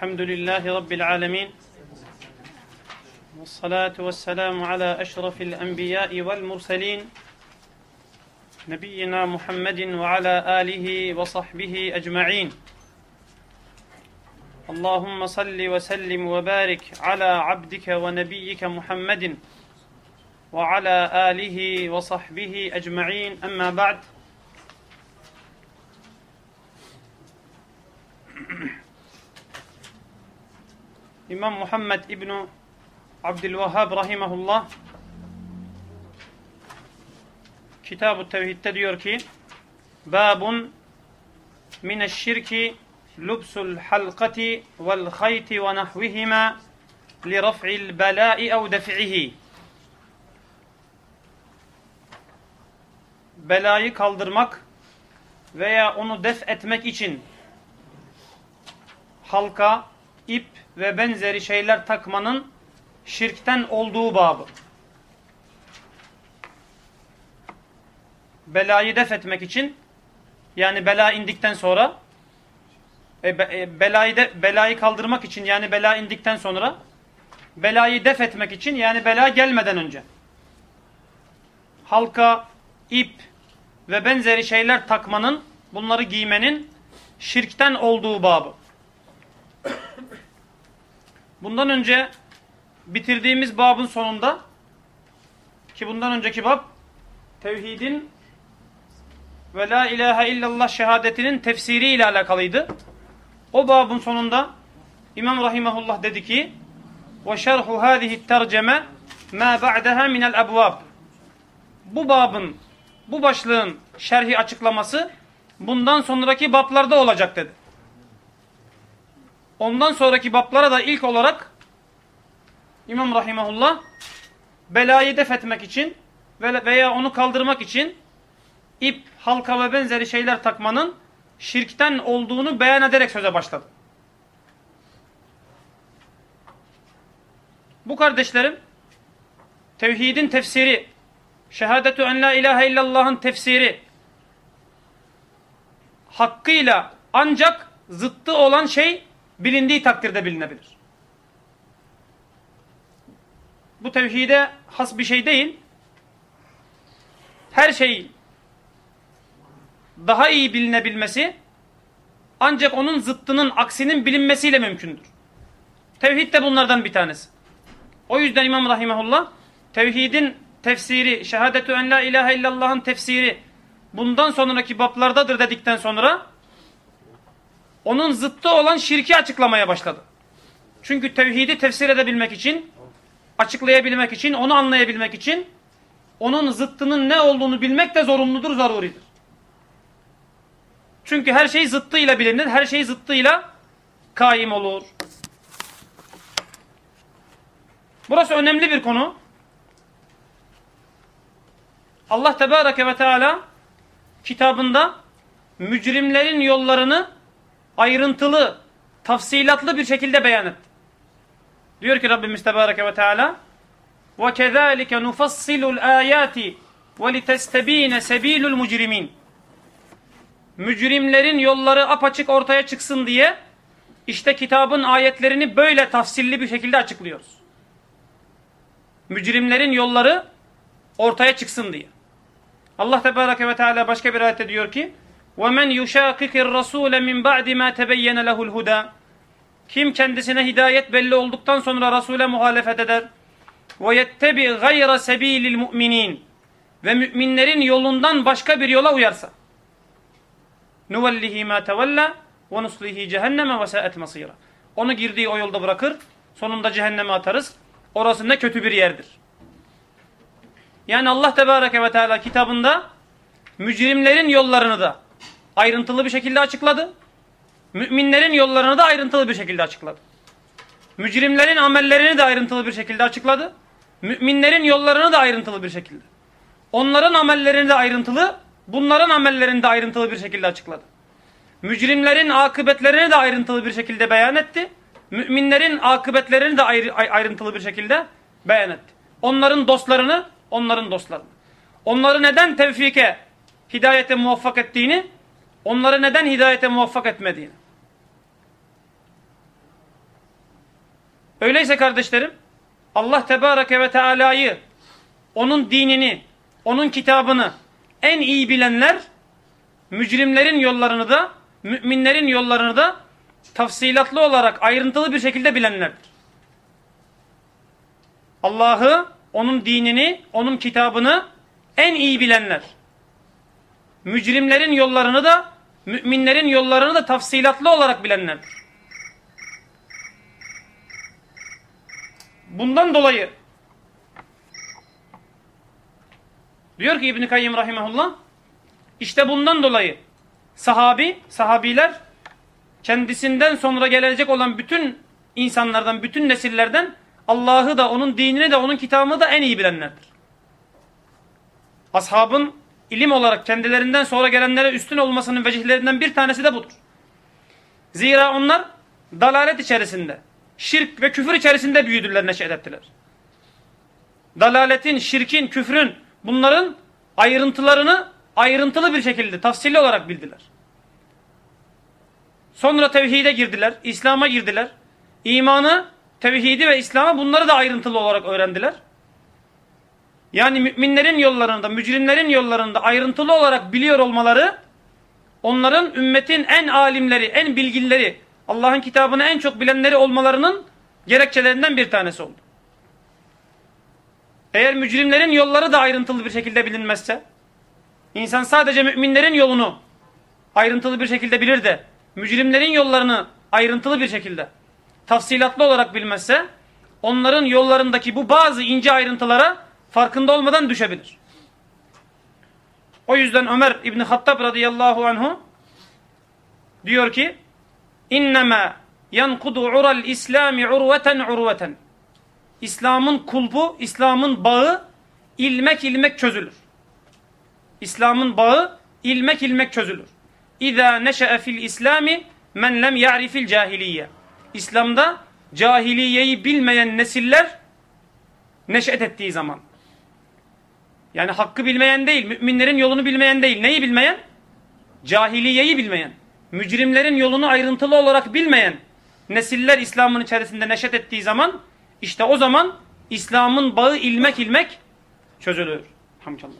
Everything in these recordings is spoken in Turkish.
الحمد لله رب العالمين والصلاة والسلام على أشرف الأنبياء والمرسلين نبينا محمد وعلى آله وصحبه أجمعين اللهم صل وسلم وبارك على عبدك ونبيك محمد وعلى آله وصحبه أجمعين. أما بعد İmam Muhammed İbni Abdülvahhab Rahimahullah Kitab-ı Tevhid'de diyor ki Babun mineşşirki lubsul halkati vel hayti ve nahvihima li raf'il belai ev def'ihi Belayı kaldırmak veya onu def etmek için halka, ip ve benzeri şeyler takmanın şirkten olduğu babı. Belayı def etmek için yani bela indikten sonra e, be, e, belayı, de, belayı kaldırmak için yani bela indikten sonra belayı def etmek için yani bela gelmeden önce halka, ip ve benzeri şeyler takmanın bunları giymenin şirkten olduğu babı. Bundan önce bitirdiğimiz babın sonunda ki bundan önceki bab tevhidin ve la ilahe illallah şehadetinin tefsiri ile alakalıydı. O babın sonunda İmam Rahimahullah dedi ki ve şerhu hâzihi terceme ma ba'daha minel ebvab bu babın bu başlığın şerhi açıklaması bundan sonraki bablarda olacak dedi. Ondan sonraki bablara da ilk olarak İmam Rahimahullah belayı def etmek için veya onu kaldırmak için ip, halka ve benzeri şeyler takmanın şirkten olduğunu beyan ederek söze başladı. Bu kardeşlerim tevhidin tefsiri, şehadetü en la ilahe illallah'ın tefsiri hakkıyla ancak zıttı olan şey bilindiği takdirde bilinebilir. Bu tevhide has bir şey değil. Her şey daha iyi bilinebilmesi ancak onun zıttının aksinin bilinmesiyle mümkündür. Tevhid de bunlardan bir tanesi. O yüzden İmam Rahimahullah tevhidin tefsiri, şehadetü en la ilahe illallah'ın tefsiri bundan sonraki bablardadır dedikten sonra onun zıttı olan şirki açıklamaya başladı. Çünkü tevhidi tefsir edebilmek için, açıklayabilmek için, onu anlayabilmek için onun zıttının ne olduğunu bilmek de zorunludur, zaruridir. Çünkü her şey zıttıyla bilinir, her şey zıttıyla kaim olur. Burası önemli bir konu. Allah Tebareke ve Teala kitabında mücrimlerin yollarını ayrıntılı, tafsilatlı bir şekilde beyan etti. Diyor ki Rabbimiz Tebareke ve Teala وَكَذَٰلِكَ نُفَصِّلُ الْآيَاتِ وَلِتَسْتَب۪ينَ سَب۪يلُ الْمُجْرِم۪ينَ Mücrimlerin yolları apaçık ortaya çıksın diye işte kitabın ayetlerini böyle tafsilli bir şekilde açıklıyoruz. Mücrimlerin yolları ortaya çıksın diye. Allah Tebareke ve Teala başka bir ayette diyor ki وَمَنْ يُشَاقِقِ الرَّسُولَ مِنْ بَعْدِ مَا تَبَيَّنَ لَهُ الْهُدَى Kim kendisine hidayet belli olduktan sonra Resul'e muhalefet eder. وَيَتَّبِعْ غَيْرَ سَب۪يلِ الْمُؤْمِنِينَ Ve müminlerin yolundan başka bir yola uyarsa. نُوَلِّهِ مَا تَوَلَّى وَنُسْلِهِ جَهَنَّمَ وَسَاءَتْ مَصِيرًا Onu girdiği o yolda bırakır. Sonunda cehenneme atarız. Orası ne kötü bir yerdir. Yani Allah Tebareke ve Teala kitabında mücrimlerin yollarını da ayrıntılı bir şekilde açıkladı. Müminlerin yollarını da ayrıntılı bir şekilde açıkladı. Mücrimlerin amellerini de ayrıntılı bir şekilde açıkladı. Müminlerin yollarını da ayrıntılı bir şekilde. Onların amellerini de ayrıntılı, bunların amellerini de ayrıntılı bir şekilde açıkladı. Mücrimlerin akıbetlerini de ayrıntılı bir şekilde beyan etti. Müminlerin akıbetlerini de ayrıntılı bir şekilde beyan etti. Onların dostlarını, onların dostlarını. Onları neden tevfike, hidayete muvaffak ettiğini, onları neden hidayete muvaffak etmediğini. Öyleyse kardeşlerim Allah Tebareke ve Teala'yı onun dinini, onun kitabını en iyi bilenler mücrimlerin yollarını da müminlerin yollarını da tafsilatlı olarak ayrıntılı bir şekilde bilenlerdir. Allah'ı, onun dinini, onun kitabını en iyi bilenler. Mücrimlerin yollarını da müminlerin yollarını da tafsilatlı olarak bilenlerdir. Bundan dolayı diyor ki İbn Kayyim rahimehullah işte bundan dolayı sahabi, sahabiler kendisinden sonra gelecek olan bütün insanlardan, bütün nesillerden Allah'ı da, onun dinini de, onun kitabını da en iyi bilenlerdir. Ashabın ilim olarak kendilerinden sonra gelenlere üstün olmasının vecihlerinden bir tanesi de budur. Zira onlar dalalet içerisinde, şirk ve küfür içerisinde büyüdüler, neşet ettiler. Dalaletin, şirkin, küfrün bunların ayrıntılarını ayrıntılı bir şekilde tafsilli olarak bildiler. Sonra tevhide girdiler, İslam'a girdiler. İmanı, tevhidi ve İslam'ı bunları da ayrıntılı olarak öğrendiler. Yani müminlerin yollarında, mücrimlerin yollarında ayrıntılı olarak biliyor olmaları onların ümmetin en alimleri, en bilginleri, Allah'ın kitabını en çok bilenleri olmalarının gerekçelerinden bir tanesi oldu. Eğer mücrimlerin yolları da ayrıntılı bir şekilde bilinmezse, insan sadece müminlerin yolunu ayrıntılı bir şekilde bilir de, mücrimlerin yollarını ayrıntılı bir şekilde, tafsilatlı olarak bilmezse, onların yollarındaki bu bazı ince ayrıntılara farkında olmadan düşebilir. O yüzden Ömer İbni Hattab radıyallahu anhu diyor ki, İnnemâ yankudu ural İslami urveten urveten. İslam'ın kulpu, İslam'ın bağı ilmek ilmek çözülür. İslam'ın bağı ilmek ilmek çözülür. İza neşe'e fil İslami men lem ya'rifil cahiliye. İslam'da cahiliyeyi bilmeyen nesiller neşet ettiği zaman. Yani hakkı bilmeyen değil, müminlerin yolunu bilmeyen değil. Neyi bilmeyen? Cahiliyeyi bilmeyen. Mücrimlerin yolunu ayrıntılı olarak bilmeyen nesiller İslam'ın içerisinde neşet ettiği zaman işte o zaman İslam'ın bağı ilmek ilmek çözülür. Hamdallah.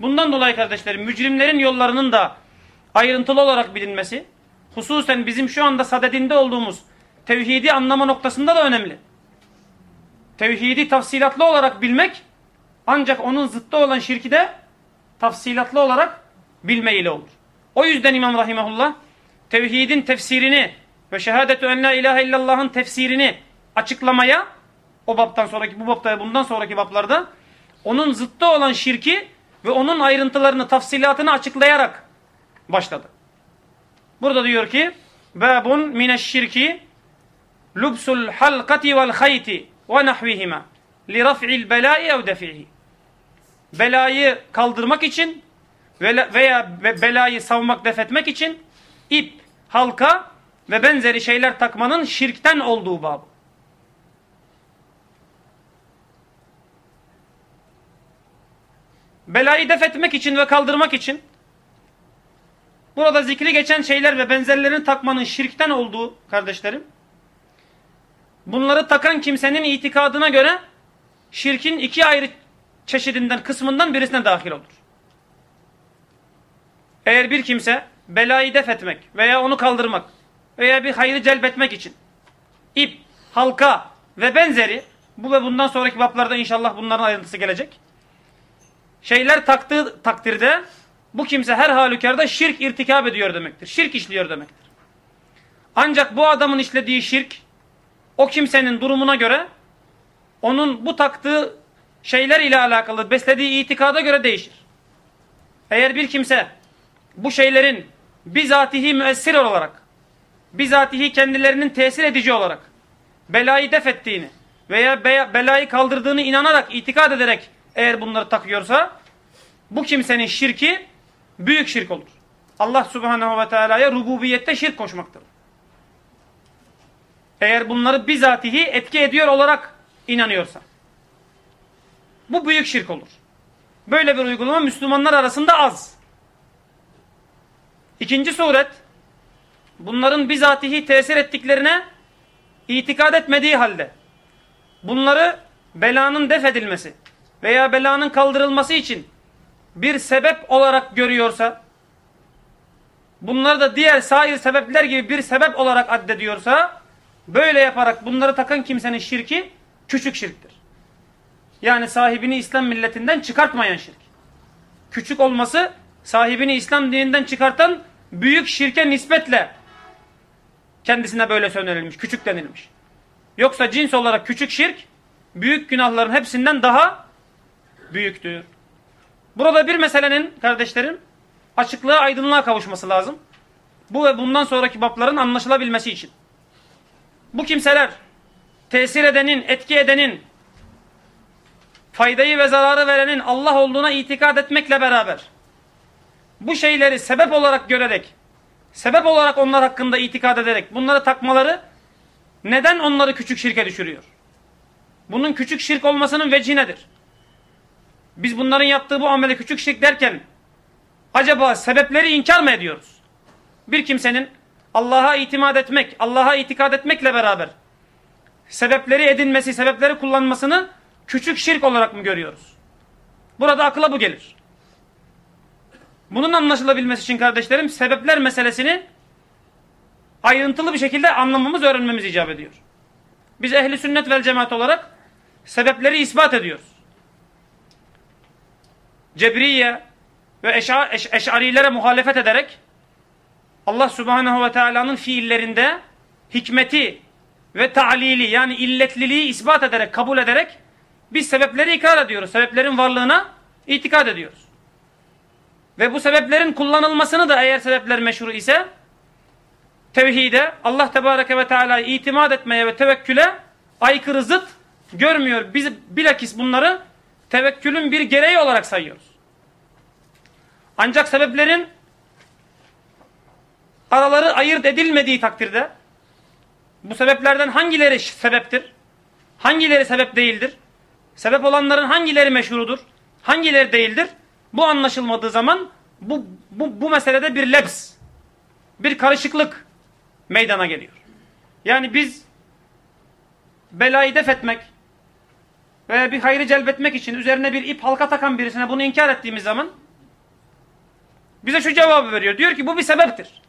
Bundan dolayı kardeşlerim mücrimlerin yollarının da ayrıntılı olarak bilinmesi hususen bizim şu anda sadedinde olduğumuz tevhidi anlama noktasında da önemli. Tevhidi tafsilatlı olarak bilmek ancak onun zıttı olan şirki de tafsilatlı olarak bilme ile olur. O yüzden İmam Rahimahullah tevhidin tefsirini ve şehadetü en la ilahe illallah'ın tefsirini açıklamaya o baptan sonraki bu bapta ve bundan sonraki baplarda onun zıttı olan şirki ve onun ayrıntılarını, tafsilatını açıklayarak başladı. Burada diyor ki babun mineşşirki lubsul halkati vel hayti ve nahvihima li raf'il belai ev defihi. Belayı kaldırmak için veya belayı savmak, defetmek için ip, halka ve benzeri şeyler takmanın şirkten olduğu babı. Belayı defetmek için ve kaldırmak için burada zikri geçen şeyler ve benzerlerini takmanın şirkten olduğu kardeşlerim bunları takan kimsenin itikadına göre şirkin iki ayrı çeşidinden, kısmından birisine dahil olur. Eğer bir kimse belayı def etmek veya onu kaldırmak veya bir hayrı celbetmek için ip, halka ve benzeri bu ve bundan sonraki baplarda inşallah bunların ayrıntısı gelecek. Şeyler taktığı takdirde bu kimse her halükarda şirk irtikab ediyor demektir. Şirk işliyor demektir. Ancak bu adamın işlediği şirk o kimsenin durumuna göre onun bu taktığı şeyler ile alakalı beslediği itikada göre değişir. Eğer bir kimse bu şeylerin bizatihi müessir olarak, bizatihi kendilerinin tesir edici olarak belayı def ettiğini veya belayı kaldırdığını inanarak, itikad ederek eğer bunları takıyorsa bu kimsenin şirki büyük şirk olur. Allah subhanehu ve teala'ya rububiyette şirk koşmaktır. Eğer bunları bizatihi etki ediyor olarak inanıyorsa. Bu büyük şirk olur. Böyle bir uygulama Müslümanlar arasında az. İkinci suret, bunların bizatihi tesir ettiklerine itikad etmediği halde, bunları belanın def edilmesi veya belanın kaldırılması için bir sebep olarak görüyorsa, bunları da diğer sair sebepler gibi bir sebep olarak addediyorsa, böyle yaparak bunları takan kimsenin şirki küçük şirktir. Yani sahibini İslam milletinden çıkartmayan şirk. Küçük olması sahibini İslam dininden çıkartan büyük şirke nispetle kendisine böyle söylenilmiş, küçük denilmiş. Yoksa cins olarak küçük şirk büyük günahların hepsinden daha büyüktür. Burada bir meselenin kardeşlerim açıklığa aydınlığa kavuşması lazım. Bu ve bundan sonraki babların anlaşılabilmesi için. Bu kimseler tesir edenin, etki edenin, faydayı ve zararı verenin Allah olduğuna itikad etmekle beraber bu şeyleri sebep olarak görerek, sebep olarak onlar hakkında itikad ederek bunları takmaları neden onları küçük şirke düşürüyor? Bunun küçük şirk olmasının veci nedir? Biz bunların yaptığı bu amele küçük şirk derken acaba sebepleri inkar mı ediyoruz? Bir kimsenin Allah'a itimat etmek, Allah'a itikad etmekle beraber sebepleri edinmesi, sebepleri kullanmasını küçük şirk olarak mı görüyoruz? Burada akla bu gelir. Bunun anlaşılabilmesi için kardeşlerim sebepler meselesini ayrıntılı bir şekilde anlamamız, öğrenmemiz icap ediyor. Biz ehli sünnet vel cemaat olarak sebepleri ispat ediyoruz. Cebriye ve eşa, eş, eşarilere muhalefet ederek Allah subhanehu ve teala'nın fiillerinde hikmeti ve ta'lili yani illetliliği ispat ederek, kabul ederek biz sebepleri ikrar ediyoruz. Sebeplerin varlığına itikad ediyoruz. Ve bu sebeplerin kullanılmasını da eğer sebepler meşru ise tevhide, Allah Tebareke ve Teala'ya itimat etmeye ve tevekküle aykırı zıt görmüyor. Biz bilakis bunları tevekkülün bir gereği olarak sayıyoruz. Ancak sebeplerin araları ayırt edilmediği takdirde bu sebeplerden hangileri sebeptir? Hangileri sebep değildir? Sebep olanların hangileri meşrudur? Hangileri değildir? Bu anlaşılmadığı zaman bu, bu, bu meselede bir leps, bir karışıklık meydana geliyor. Yani biz belayı def etmek veya bir hayrı celbetmek için üzerine bir ip halka takan birisine bunu inkar ettiğimiz zaman bize şu cevabı veriyor. Diyor ki bu bir sebeptir.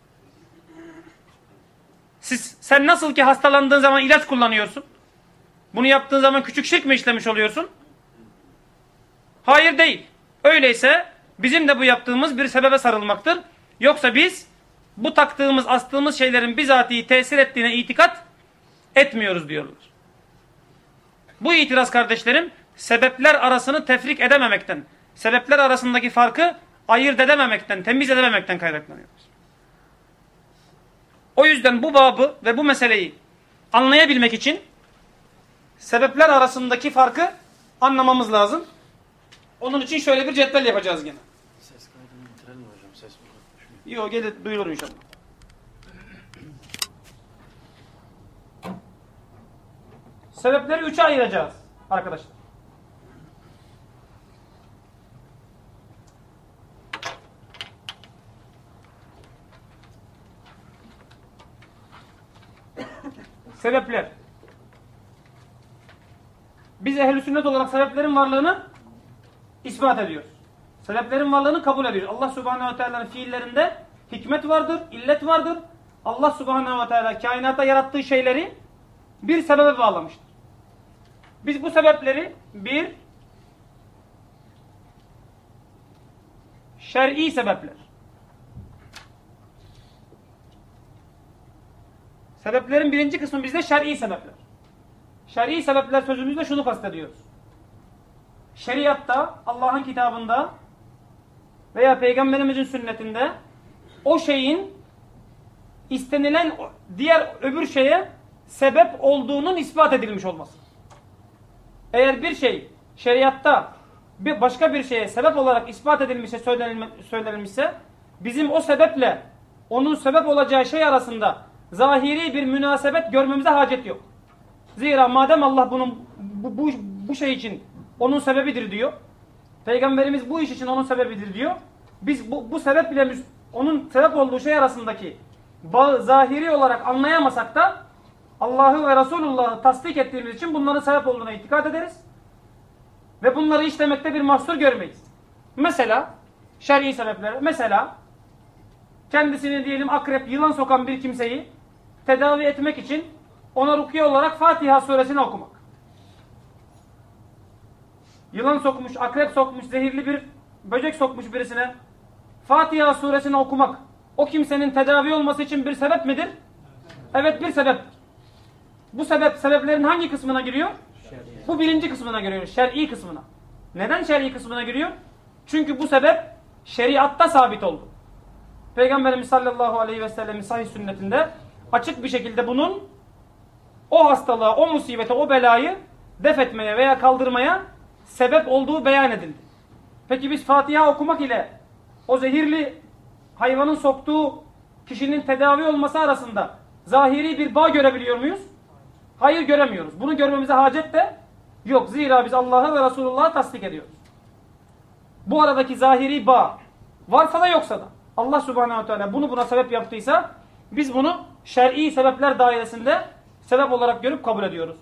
Siz, sen nasıl ki hastalandığın zaman ilaç kullanıyorsun. Bunu yaptığın zaman küçük şirk mi işlemiş oluyorsun? Hayır değil. Öyleyse bizim de bu yaptığımız bir sebebe sarılmaktır. Yoksa biz bu taktığımız, astığımız şeylerin bizatihi tesir ettiğine itikat etmiyoruz diyorlar. Bu itiraz kardeşlerim sebepler arasını tefrik edememekten, sebepler arasındaki farkı ayırt edememekten, temiz edememekten kaynaklanıyor. O yüzden bu babı ve bu meseleyi anlayabilmek için sebepler arasındaki farkı anlamamız lazım. Onun için şöyle bir cetvel yapacağız gene. Ses kaydını bitirelim hocam. Ses. Yok gelir duyulur inşallah. Sebepleri üçe ayıracağız arkadaşlar. Sebepler. Biz ehl sünnet olarak sebeplerin varlığını ispat ediyoruz. Sebeplerin varlığını kabul ediyoruz. Allah subhanehu ve teala'nın fiillerinde hikmet vardır, illet vardır. Allah subhanehu ve teala kainata yarattığı şeyleri bir sebebe bağlamıştır. Biz bu sebepleri bir şer'i sebepler. Sebeplerin birinci kısmı bizde şer'i sebepler. Şer'i sebepler sözümüzde şunu kastediyoruz. Şeriatta, Allah'ın kitabında veya Peygamberimizin sünnetinde o şeyin istenilen diğer öbür şeye sebep olduğunun ispat edilmiş olması. Eğer bir şey şeriatta bir başka bir şeye sebep olarak ispat edilmişse söylenilmişse bizim o sebeple onun sebep olacağı şey arasında zahiri bir münasebet görmemize hacet yok. Zira madem Allah bunun bu, bu, bu şey için onun sebebidir diyor. Peygamberimiz bu iş için onun sebebidir diyor. Biz bu, bu sebeple onun sebep olduğu şey arasındaki bağı zahiri olarak anlayamasak da Allah'ı ve Resulullah'ı tasdik ettiğimiz için bunların sebep olduğuna itikad ederiz. Ve bunları işlemekte bir mahsur görmeyiz. Mesela şer'i sebepler. Mesela kendisini diyelim akrep, yılan sokan bir kimseyi tedavi etmek için ona rukiye olarak Fatiha suresini okumak. Yılan sokmuş, akrep sokmuş, zehirli bir böcek sokmuş birisine Fatiha suresini okumak o kimsenin tedavi olması için bir sebep midir? Evet bir sebep. Bu sebep sebeplerin hangi kısmına giriyor? Bu birinci kısmına giriyor. Şer'i kısmına. Neden şer'i kısmına giriyor? Çünkü bu sebep şeriatta sabit oldu. Peygamberimiz sallallahu aleyhi ve sellemin sahih sünnetinde açık bir şekilde bunun o hastalığa, o musibete, o belayı def etmeye veya kaldırmaya sebep olduğu beyan edildi. Peki biz Fatiha okumak ile o zehirli hayvanın soktuğu kişinin tedavi olması arasında zahiri bir bağ görebiliyor muyuz? Hayır göremiyoruz. Bunu görmemize hacet de yok. Zira biz Allah'ı ve Resulullah'ı tasdik ediyoruz. Bu aradaki zahiri bağ varsa da yoksa da Allah subhanehu ve teala bunu buna sebep yaptıysa biz bunu şer'i sebepler dairesinde sebep olarak görüp kabul ediyoruz.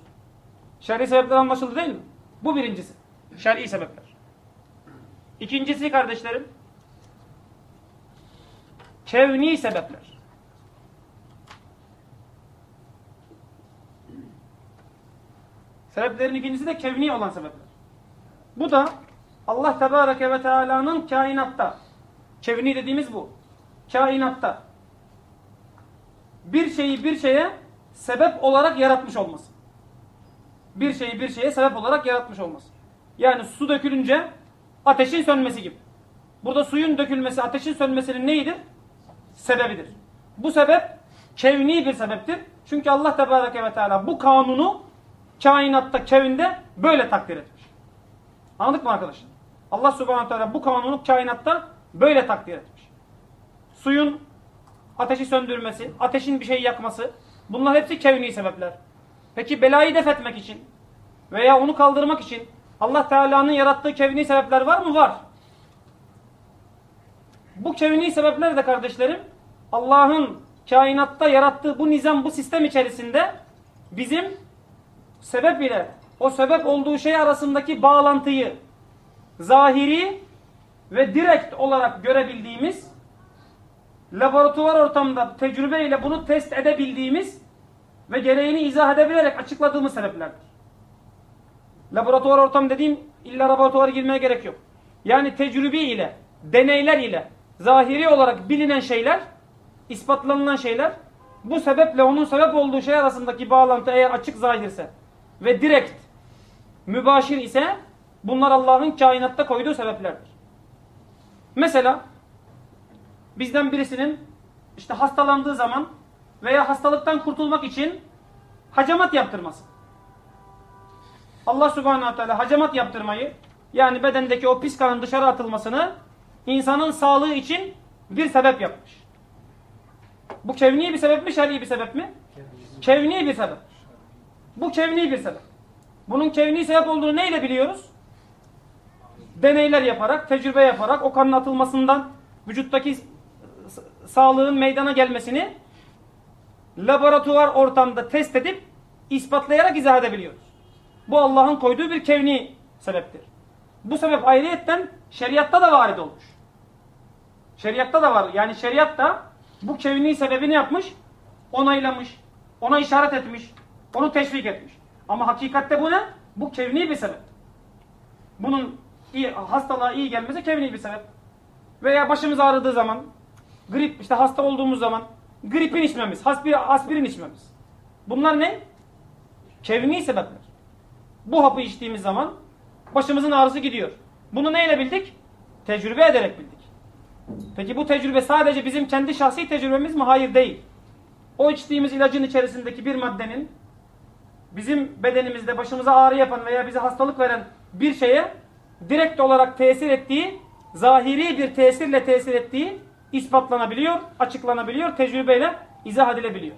Şer'i sebepler anlaşıldı değil mi? Bu birincisi. Şer'i sebepler. İkincisi kardeşlerim kevni sebepler. Sebeplerin ikincisi de kevni olan sebepler. Bu da Allah Tebareke ve Teala'nın kainatta, kevni dediğimiz bu, kainatta bir şeyi bir şeye sebep olarak yaratmış olması. Bir şeyi bir şeye sebep olarak yaratmış olması. Yani su dökülünce ateşin sönmesi gibi. Burada suyun dökülmesi ateşin sönmesinin neyidir? Sebebidir. Bu sebep kevni bir sebeptir. Çünkü Allah Tebareke ve Teala bu kanunu kainatta, kevinde böyle takdir etmiş. Anladık mı arkadaşlar? Allah Subhanahu Teala bu kanunu kainatta böyle takdir etmiş. Suyun ateşi söndürmesi, ateşin bir şey yakması bunlar hepsi kevni sebepler. Peki belayı def etmek için veya onu kaldırmak için Allah Teala'nın yarattığı kevni sebepler var mı? Var. Bu kevni sebepler de kardeşlerim Allah'ın kainatta yarattığı bu nizam, bu sistem içerisinde bizim sebep ile o sebep olduğu şey arasındaki bağlantıyı zahiri ve direkt olarak görebildiğimiz laboratuvar ortamında tecrübeyle bunu test edebildiğimiz ve gereğini izah edebilerek açıkladığımız sebeplerdir. Laboratuvar ortam dediğim illa laboratuvara girmeye gerek yok. Yani tecrübe ile, deneyler ile zahiri olarak bilinen şeyler, ispatlanılan şeyler bu sebeple onun sebep olduğu şey arasındaki bağlantı eğer açık zahirse ve direkt mübaşir ise bunlar Allah'ın kainatta koyduğu sebeplerdir. Mesela bizden birisinin işte hastalandığı zaman veya hastalıktan kurtulmak için hacamat yaptırması. Allah subhanahu teala hacamat yaptırmayı yani bedendeki o pis kanın dışarı atılmasını insanın sağlığı için bir sebep yapmış. Bu kevni bir sebep mi, şer'i bir sebep mi? Kevni bir sebep. Bu kevni bir sebep. Bunun kevni sebep olduğunu neyle biliyoruz? Deneyler yaparak, tecrübe yaparak o kanın atılmasından vücuttaki sağlığın meydana gelmesini laboratuvar ortamda test edip ispatlayarak izah edebiliyoruz. Bu Allah'ın koyduğu bir kevni sebeptir. Bu sebep ayrıyetten şeriatta da varid olmuş. Şeriatta da var. Yani şeriat da bu kevni sebebini yapmış, onaylamış, ona işaret etmiş, onu teşvik etmiş. Ama hakikatte bu ne? Bu kevni bir sebep. Bunun iyi, hastalığa iyi gelmesi kevni bir sebep. Veya başımız ağrıdığı zaman, grip, işte hasta olduğumuz zaman gripin içmemiz, aspirin, aspirin içmemiz. Bunlar ne? Kevni sebepler. Bu hapı içtiğimiz zaman başımızın ağrısı gidiyor. Bunu neyle bildik? Tecrübe ederek bildik. Peki bu tecrübe sadece bizim kendi şahsi tecrübemiz mi? Hayır değil. O içtiğimiz ilacın içerisindeki bir maddenin bizim bedenimizde başımıza ağrı yapan veya bize hastalık veren bir şeye direkt olarak tesir ettiği, zahiri bir tesirle tesir ettiği ispatlanabiliyor, açıklanabiliyor, tecrübeyle izah edilebiliyor.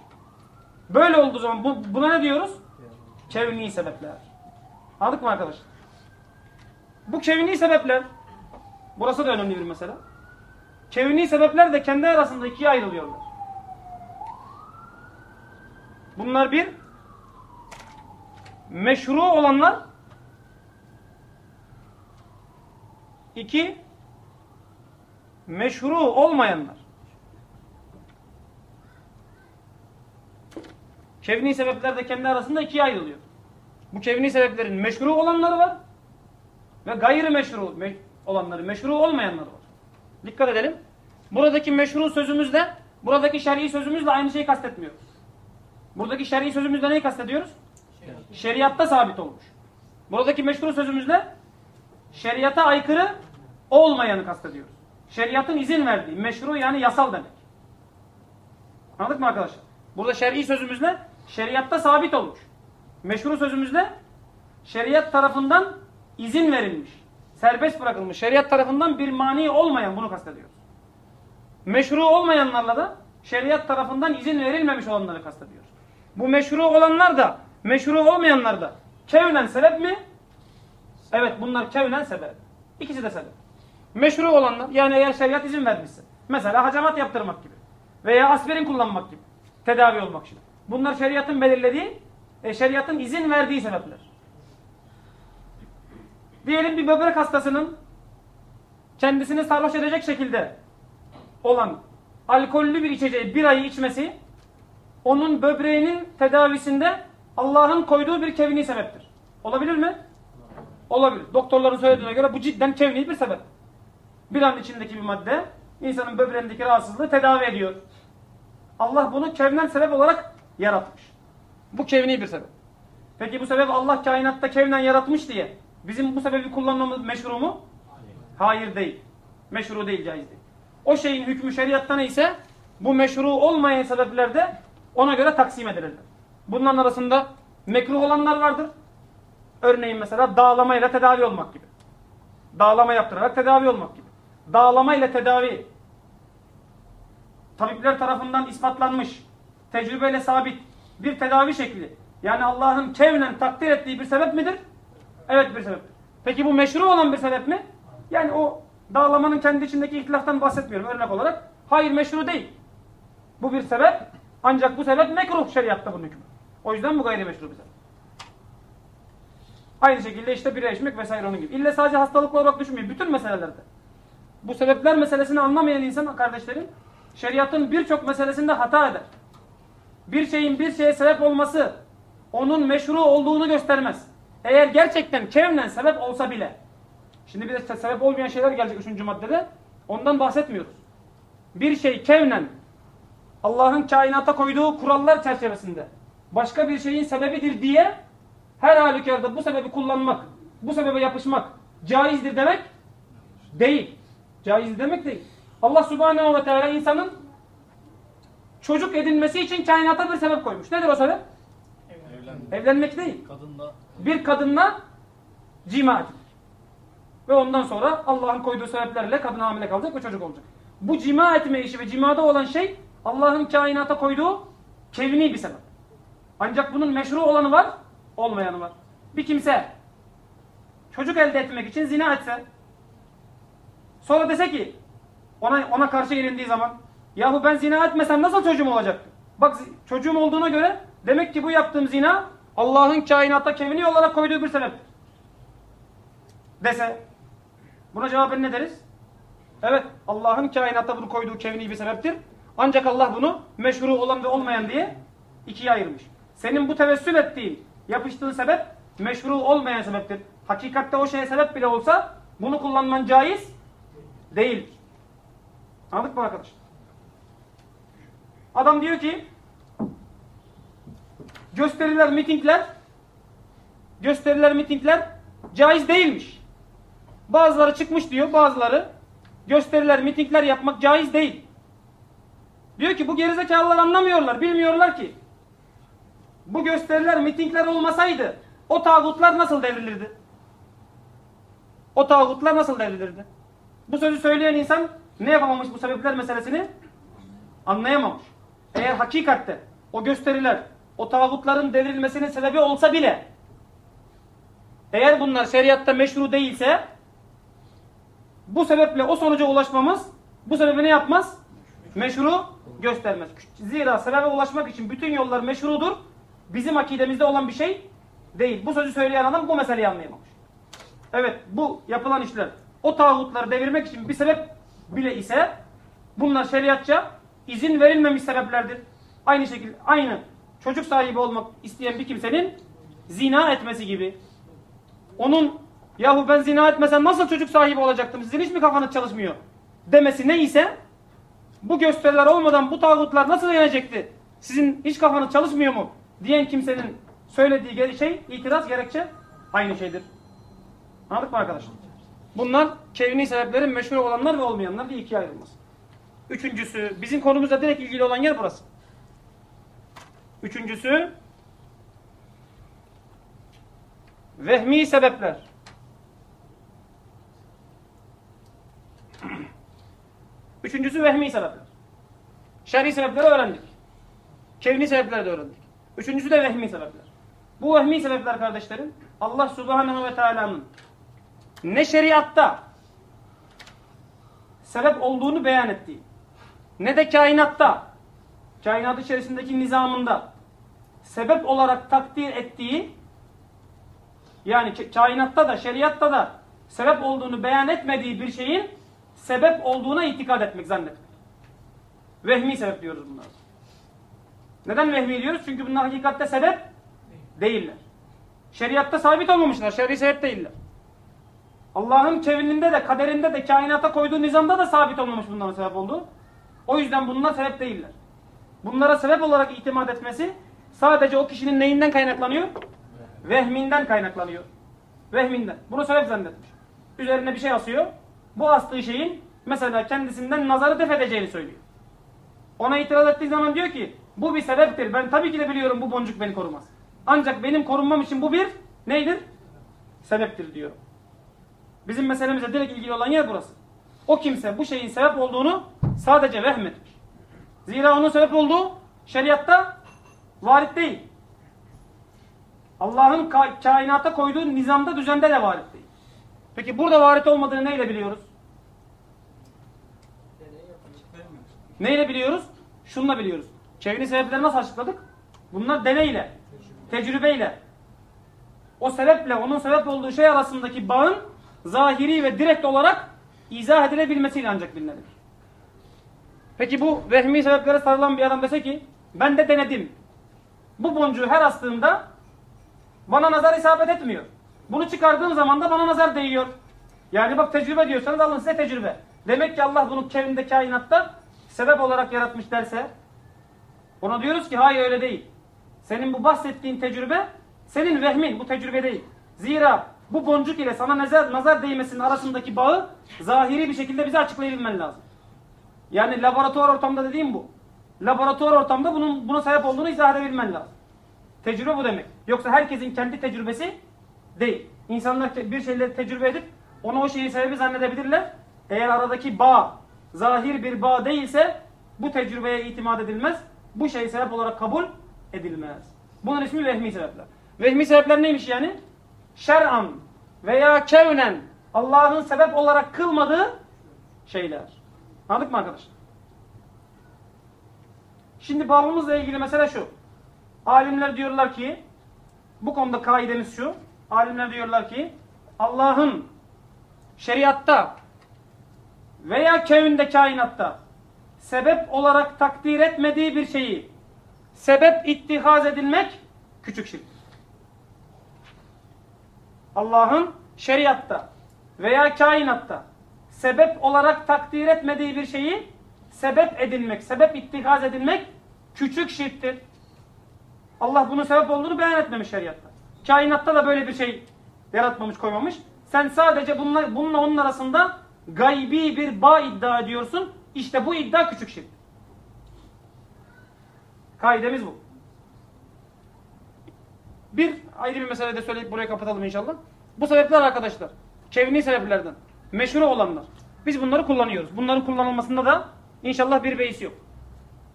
Böyle olduğu zaman bu, buna ne diyoruz? Kevni sebepler. Anladık mı arkadaşlar? Bu kevni sebepler, burası da önemli bir mesele. Kevni sebepler de kendi arasında ikiye ayrılıyorlar. Bunlar bir, meşru olanlar iki meşru olmayanlar. Kevni sebepler de kendi arasında ikiye ayrılıyor. Bu kevni sebeplerin meşru olanları var ve gayri meşru me- olanları, meşru olmayanları var. Dikkat edelim. Buradaki meşru sözümüzle, buradaki şer'i sözümüzle aynı şeyi kastetmiyoruz. Buradaki şer'i sözümüzle neyi kastediyoruz? Şeriatta sabit olmuş. Buradaki meşru sözümüzle şeriata aykırı olmayanı kastediyoruz. Şeriatın izin verdiği, meşru yani yasal demek. Anladık mı arkadaşlar? Burada şer'i sözümüzle şeriatta sabit olmuş. Meşru sözümüzle şeriat tarafından izin verilmiş. Serbest bırakılmış. Şeriat tarafından bir mani olmayan bunu kastediyoruz. Meşru olmayanlarla da şeriat tarafından izin verilmemiş olanları kastediyoruz. Bu meşru olanlar da meşru olmayanlar da kevnen sebep mi? Evet bunlar kevnen sebep. İkisi de sebep. Meşru olanlar yani eğer şeriat izin vermişse. Mesela hacamat yaptırmak gibi. Veya aspirin kullanmak gibi. Tedavi olmak için. Bunlar şeriatın belirlediği, e, şeriatın izin verdiği sebepler. Diyelim bir böbrek hastasının kendisini sarhoş edecek şekilde olan alkollü bir içeceği birayı içmesi onun böbreğinin tedavisinde Allah'ın koyduğu bir kevni sebeptir. Olabilir mi? Olabilir. Doktorların söylediğine göre bu cidden kevni bir sebep. Bir an içindeki bir madde insanın böbreğindeki rahatsızlığı tedavi ediyor. Allah bunu kevnen sebep olarak yaratmış. Bu kevni bir sebep. Peki bu sebep Allah kainatta kevnen yaratmış diye bizim bu sebebi kullanmamız meşru mu? Hayır değil. Meşru değil, caiz değil. O şeyin hükmü şeriatta neyse bu meşru olmayan sebepler de ona göre taksim edilirler. Bunların arasında mekruh olanlar vardır. Örneğin mesela dağlamayla tedavi olmak gibi. Dağlama yaptırarak tedavi olmak gibi. Dağlama ile tedavi tabipler tarafından ispatlanmış, tecrübeyle sabit bir tedavi şekli. Yani Allah'ın kevnen takdir ettiği bir sebep midir? Evet bir sebep. Peki bu meşru olan bir sebep mi? Yani o dağlamanın kendi içindeki ihtilaftan bahsetmiyorum örnek olarak. Hayır meşru değil. Bu bir sebep. Ancak bu sebep mekruh şeriatta bunun hükmü. O yüzden bu gayrimeşru bir sebep. Aynı şekilde işte bira içmek vesaire onun gibi. İlle sadece hastalıklı olarak düşünmeyin. Bütün meselelerde. Bu sebepler meselesini anlamayan insan kardeşlerim şeriatın birçok meselesinde hata eder. Bir şeyin bir şeye sebep olması onun meşru olduğunu göstermez. Eğer gerçekten kevnen sebep olsa bile. Şimdi bir de sebep olmayan şeyler gelecek üçüncü maddede. Ondan bahsetmiyoruz. Bir şey kevnen Allah'ın kainata koyduğu kurallar çerçevesinde başka bir şeyin sebebidir diye her halükarda bu sebebi kullanmak, bu sebebe yapışmak caizdir demek değil. Caiz demek değil. Allah Subhanahu ve Teala insanın çocuk edinmesi için kainata bir sebep koymuş. Nedir o sebep? Evlenmek. Evlenmek değil. Kadınla Bir kadınla cima etmek. Ve ondan sonra Allah'ın koyduğu sebeplerle kadın hamile kalacak ve çocuk olacak. Bu cima etme işi ve cimada olan şey Allah'ın kainata koyduğu kevni bir sebep. Ancak bunun meşru olanı var, olmayanı var. Bir kimse çocuk elde etmek için zina etse sonra dese ki ona ona karşı gelindiği zaman yahu ben zina etmesem nasıl çocuğum olacaktı? Bak çocuğum olduğuna göre demek ki bu yaptığım zina Allah'ın kainata kevni olarak koyduğu bir sebeptir. Dese buna cevaben ne deriz? Evet Allah'ın kainata bunu koyduğu kevni bir sebeptir. Ancak Allah bunu meşru olan ve olmayan diye ikiye ayırmış. Senin bu tevessül ettiğin, yapıştığın sebep meşru olmayan sebeptir. Hakikatte o şeye sebep bile olsa bunu kullanman caiz değil. Anladık mı arkadaşlar? Adam diyor ki gösteriler, mitingler gösteriler, mitingler caiz değilmiş. Bazıları çıkmış diyor, bazıları gösteriler, mitingler yapmak caiz değil. Diyor ki bu gerizekalılar anlamıyorlar, bilmiyorlar ki. Bu gösteriler, mitingler olmasaydı o tağutlar nasıl devrilirdi? O tağutlar nasıl devrilirdi? Bu sözü söyleyen insan ne yapamamış bu sebepler meselesini? Anlayamamış. Eğer hakikatte o gösteriler, o tağutların devrilmesinin sebebi olsa bile eğer bunlar şeriatta meşru değilse bu sebeple o sonuca ulaşmamız bu sebebi ne yapmaz? Meşru göstermez. Zira sebebe ulaşmak için bütün yollar meşrudur. Bizim akidemizde olan bir şey değil. Bu sözü söyleyen adam bu meseleyi anlayamamış. Evet bu yapılan işler o tağutları devirmek için bir sebep bile ise bunlar şeriatça izin verilmemiş sebeplerdir. Aynı şekilde aynı çocuk sahibi olmak isteyen bir kimsenin zina etmesi gibi. Onun yahu ben zina etmesem nasıl çocuk sahibi olacaktım sizin hiç mi kafanız çalışmıyor demesi neyse bu gösteriler olmadan bu tağutlar nasıl yenecekti? Sizin hiç kafanız çalışmıyor mu? Diyen kimsenin söylediği şey, itiraz gerekçe aynı şeydir. Anladık mı arkadaşlar? Bunlar kevni sebeplerin meşhur olanlar ve olmayanlar diye ikiye ayrılmaz. Üçüncüsü, bizim konumuzla direkt ilgili olan yer burası. Üçüncüsü, vehmi sebepler. Üçüncüsü vehmi sebepler. Şer'i sebepleri öğrendik. Kevni sebepleri de öğrendik. Üçüncüsü de vehmi sebepler. Bu vehmi sebepler kardeşlerim Allah subhanehu ve teala'nın ne şeriatta sebep olduğunu beyan ettiği ne de kainatta kainat içerisindeki nizamında sebep olarak takdir ettiği yani kainatta da şeriatta da sebep olduğunu beyan etmediği bir şeyin sebep olduğuna itikad etmek, zannetmek. Vehmi sebep diyoruz bunlar. Neden vehmi diyoruz? Çünkü bunlar hakikatte sebep değiller. Şeriatta sabit olmamışlar. Şer'i sebep değiller. Allah'ın kevninde de, kaderinde de, kainata koyduğu nizamda da sabit olmamış bunların sebep olduğu. O yüzden bunlar sebep değiller. Bunlara sebep olarak itimat etmesi sadece o kişinin neyinden kaynaklanıyor? Vehminden kaynaklanıyor. Vehminden. Bunu sebep zannetmiş. Üzerine bir şey asıyor. Bu astığı şeyin mesela kendisinden nazarı def edeceğini söylüyor. Ona itiraz ettiği zaman diyor ki bu bir sebeptir. Ben tabii ki de biliyorum bu boncuk beni korumaz. Ancak benim korunmam için bu bir neydir? Sebeptir diyor. Bizim meselemize direkt ilgili olan yer burası. O kimse bu şeyin sebep olduğunu sadece vehmetmiş. Zira onun sebep olduğu şeriatta varit değil. Allah'ın ka kainata koyduğu nizamda düzende de varit değil. Peki burada varit olmadığını neyle biliyoruz? Neyle biliyoruz? Şununla biliyoruz. Çeviri sebepleri nasıl açıkladık? Bunlar deneyle, tecrübeyle. O sebeple onun sebep olduğu şey arasındaki bağın zahiri ve direkt olarak izah edilebilmesiyle ancak bilinebilir. Peki bu vehmi sebeplere sarılan bir adam dese ki ben de denedim. Bu boncuğu her astığımda bana nazar isabet etmiyor. Bunu çıkardığım zaman da bana nazar değiyor. Yani bak tecrübe diyorsanız alın size tecrübe. Demek ki Allah bunu kevinde kainatta sebep olarak yaratmış derse ona diyoruz ki hayır öyle değil. Senin bu bahsettiğin tecrübe senin vehmin bu tecrübe değil. Zira bu boncuk ile sana nazar, nazar değmesinin arasındaki bağı zahiri bir şekilde bize açıklayabilmen lazım. Yani laboratuvar ortamda dediğim bu. Laboratuvar ortamda bunun buna sebep olduğunu izah edebilmen lazım. Tecrübe bu demek. Yoksa herkesin kendi tecrübesi değil. İnsanlar bir şeyleri tecrübe edip ona o şeyin sebebi zannedebilirler. Eğer aradaki bağ zahir bir bağ değilse bu tecrübeye itimat edilmez. Bu şey sebep olarak kabul edilmez. Bunun ismi vehmi sebepler. Vehmi sebepler neymiş yani? Şer'an veya kevnen Allah'ın sebep olarak kılmadığı şeyler. Anladık mı arkadaşlar? Şimdi babımızla ilgili mesele şu. Alimler diyorlar ki bu konuda kaidemiz şu. Alimler diyorlar ki Allah'ın şeriatta veya kevinde kainatta sebep olarak takdir etmediği bir şeyi sebep ittihaz edilmek küçük şirk. Allah'ın şeriatta veya kainatta sebep olarak takdir etmediği bir şeyi sebep edinmek, sebep ittihaz edilmek küçük şirktir. Allah bunun sebep olduğunu beyan etmemiş şeriatta. Kainatta da böyle bir şey yaratmamış, koymamış. Sen sadece bununla, bununla onun arasında gaybi bir bağ iddia ediyorsun. İşte bu iddia küçük şirk. Kaidemiz bu. Bir ayrı bir mesele de söyleyip burayı kapatalım inşallah. Bu sebepler arkadaşlar. Kevni sebeplerden. Meşhur olanlar. Biz bunları kullanıyoruz. Bunların kullanılmasında da inşallah bir beis yok.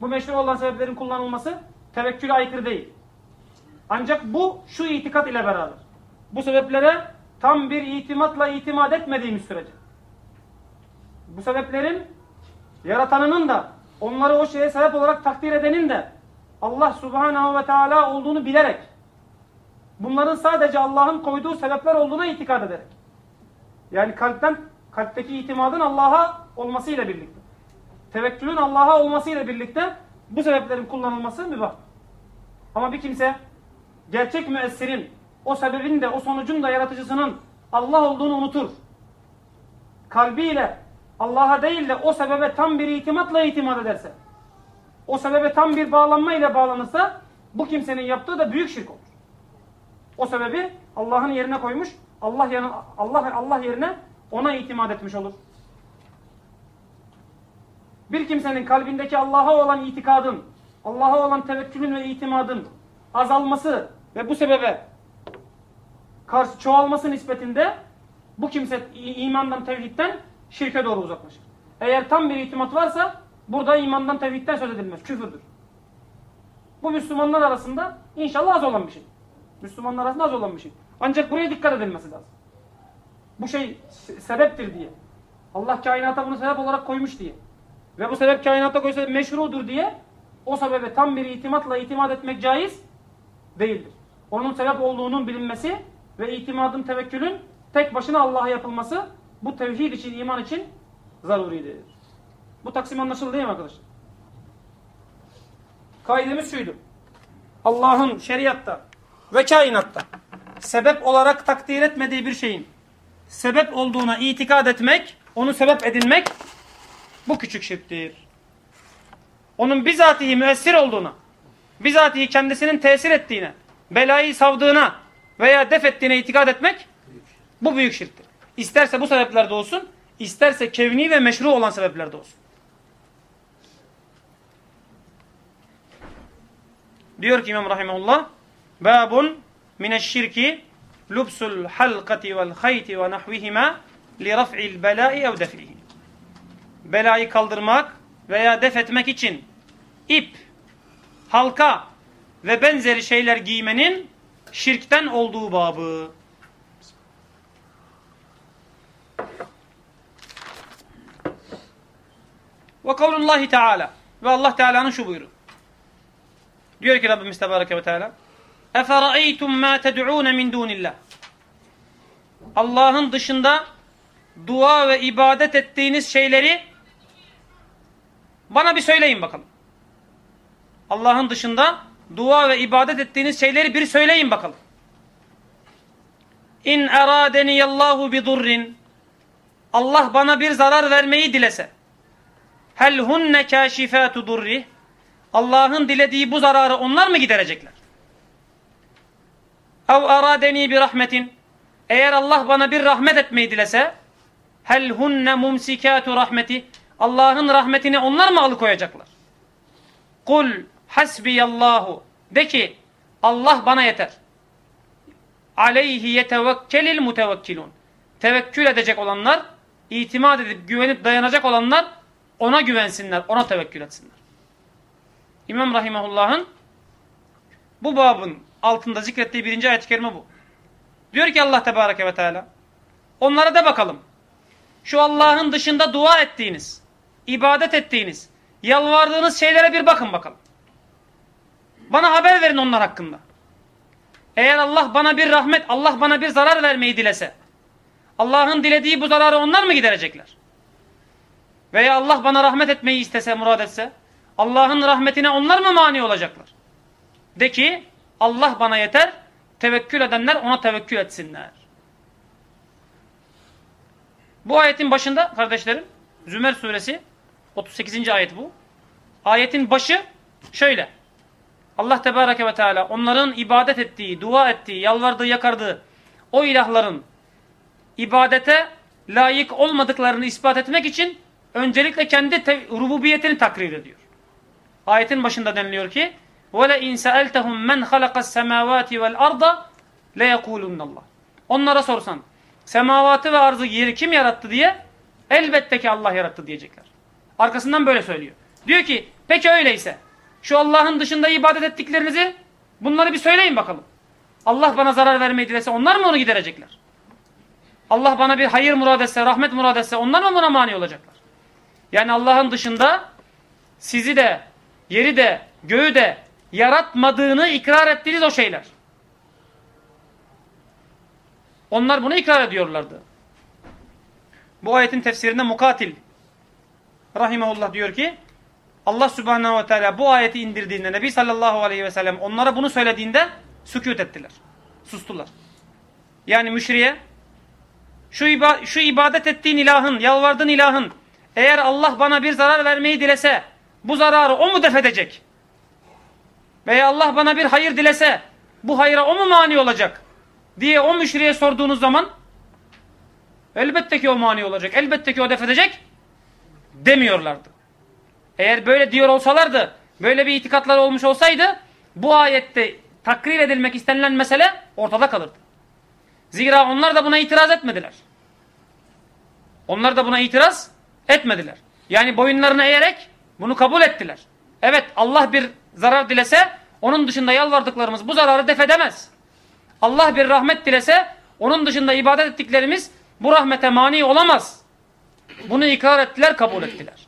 Bu meşhur olan sebeplerin kullanılması tevekküle aykırı değil. Ancak bu şu itikat ile beraber. Bu sebeplere tam bir itimatla itimat etmediğimiz sürece. Bu sebeplerin yaratanının da onları o şeye sebep olarak takdir edenin de Allah subhanahu ve teala olduğunu bilerek bunların sadece Allah'ın koyduğu sebepler olduğuna itikad ederek. Yani kalpten, kalpteki itimadın Allah'a olmasıyla birlikte. Tevekkülün Allah'a olmasıyla birlikte bu sebeplerin kullanılması mübah. Ama bir kimse gerçek müessirin, o sebebin de o sonucun da yaratıcısının Allah olduğunu unutur. Kalbiyle Allah'a değil de o sebebe tam bir itimatla itimat ederse, o sebebe tam bir bağlanma ile bağlanırsa bu kimsenin yaptığı da büyük şirk olur. O sebebi Allah'ın yerine koymuş, Allah yanı Allah Allah yerine ona itimat etmiş olur. Bir kimsenin kalbindeki Allah'a olan itikadın, Allah'a olan tevekkülün ve itimadın azalması ve bu sebebe karşı çoğalması nispetinde bu kimse imandan, tevhidden şirke doğru uzaklaşır. Eğer tam bir itimat varsa burada imandan, tevhidden söz edilmez. Küfürdür. Bu Müslümanlar arasında inşallah az olan bir şey. Müslümanlar arasında az olan bir şey. Ancak buraya dikkat edilmesi lazım. Bu şey sebeptir diye. Allah kainata bunu sebep olarak koymuş diye. Ve bu sebep kainata koysa meşrudur diye o sebebe tam bir itimatla itimat etmek caiz değildir. Onun sebep olduğunun bilinmesi ve itimadın, tevekkülün tek başına Allah'a yapılması bu tevhid için, iman için zaruridir. Bu taksim anlaşıldı değil mi arkadaşlar? Kaidemiz şuydu. Allah'ın şeriatta ve kainatta sebep olarak takdir etmediği bir şeyin sebep olduğuna itikad etmek, onu sebep edinmek bu küçük şirktir. Onun bizatihi müessir olduğuna, bizatihi kendisinin tesir ettiğine, belayı savdığına veya def ettiğine itikad etmek bu büyük şirktir. İsterse bu sebeplerde olsun, isterse kevni ve meşru olan sebeplerde olsun. Diyor ki İmam Rahimahullah, Babun mineşşirki lubsul halkati vel hayti ve nahvihima li raf'il belai ev defihi. Belayı kaldırmak veya def etmek için ip, halka ve benzeri şeyler giymenin şirkten olduğu babı. Ve kavlullahi teala ve Allah Teala'nın şu buyruğu. Diyor ki Rabbimiz Tebareke ve Teala Efera'eytum ma ted'ûne min dûnillah. Allah'ın dışında dua ve ibadet ettiğiniz şeyleri bana bir söyleyin bakalım. Allah'ın dışında dua ve ibadet ettiğiniz şeyleri bir söyleyin bakalım. İn eradeniyallahu bi durrin. Allah bana bir zarar vermeyi dilese. Hel hunne kâşifâtu durri. Allah'ın dilediği bu zararı onlar mı giderecekler? Ev aradeni bir rahmetin eğer Allah bana bir rahmet etmeyi dilese hel hunne mumsikatu rahmeti Allah'ın rahmetini onlar mı alıkoyacaklar? Kul hasbiyallahu de ki Allah bana yeter. Aleyhi yetevekkelil mutevekkilun. Tevekkül edecek olanlar, itimat edip güvenip dayanacak olanlar ona güvensinler, ona tevekkül etsinler. İmam Rahimahullah'ın bu babın altında zikrettiği birinci ayet-i kerime bu. Diyor ki Allah Tebareke ve Teala onlara da bakalım. Şu Allah'ın dışında dua ettiğiniz, ibadet ettiğiniz, yalvardığınız şeylere bir bakın bakalım. Bana haber verin onlar hakkında. Eğer Allah bana bir rahmet, Allah bana bir zarar vermeyi dilese, Allah'ın dilediği bu zararı onlar mı giderecekler? Veya Allah bana rahmet etmeyi istese, murad etse, Allah'ın rahmetine onlar mı mani olacaklar? De ki, Allah bana yeter, tevekkül edenler ona tevekkül etsinler. Bu ayetin başında kardeşlerim, Zümer suresi 38. ayet bu. Ayetin başı şöyle. Allah Tebareke ve Teala onların ibadet ettiği, dua ettiği, yalvardığı, yakardığı o ilahların ibadete layık olmadıklarını ispat etmek için öncelikle kendi rububiyetini takrir ediyor. Ayetin başında deniliyor ki وَلَاِنْ سَأَلْتَهُمْ مَنْ خَلَقَ السَّمَاوَاتِ وَالْاَرْضَ لَيَقُولُنَّ اللّٰهِ Onlara sorsan semavatı ve arzı yeri kim yarattı diye elbette ki Allah yarattı diyecekler. Arkasından böyle söylüyor. Diyor ki peki öyleyse şu Allah'ın dışında ibadet ettiklerinizi bunları bir söyleyin bakalım. Allah bana zarar vermeyi dilese onlar mı onu giderecekler? Allah bana bir hayır murad etse, rahmet murad etse onlar mı buna mani olacaklar? Yani Allah'ın dışında sizi de, yeri de, göğü de yaratmadığını ikrar ettiğiniz o şeyler. Onlar bunu ikrar ediyorlardı. Bu ayetin tefsirinde Mukatil Rahimahullah diyor ki Allah Subhanahu ve Teala bu ayeti indirdiğinde Nebi sallallahu aleyhi ve sellem onlara bunu söylediğinde sükut ettiler. Sustular. Yani müşriye şu, iba şu ibadet ettiğin ilahın, yalvardığın ilahın eğer Allah bana bir zarar vermeyi dilese bu zararı o mu def edecek? Veya Allah bana bir hayır dilese bu hayra o mu mani olacak? Diye o müşriye sorduğunuz zaman elbette ki o mani olacak. Elbette ki o def edecek demiyorlardı. Eğer böyle diyor olsalardı, böyle bir itikatları olmuş olsaydı bu ayette takrir edilmek istenilen mesele ortada kalırdı. Zira onlar da buna itiraz etmediler. Onlar da buna itiraz etmediler. Yani boyunlarını eğerek bunu kabul ettiler. Evet Allah bir zarar dilese onun dışında yalvardıklarımız bu zararı def edemez. Allah bir rahmet dilese onun dışında ibadet ettiklerimiz bu rahmete mani olamaz. Bunu ikrar ettiler, kabul ettiler.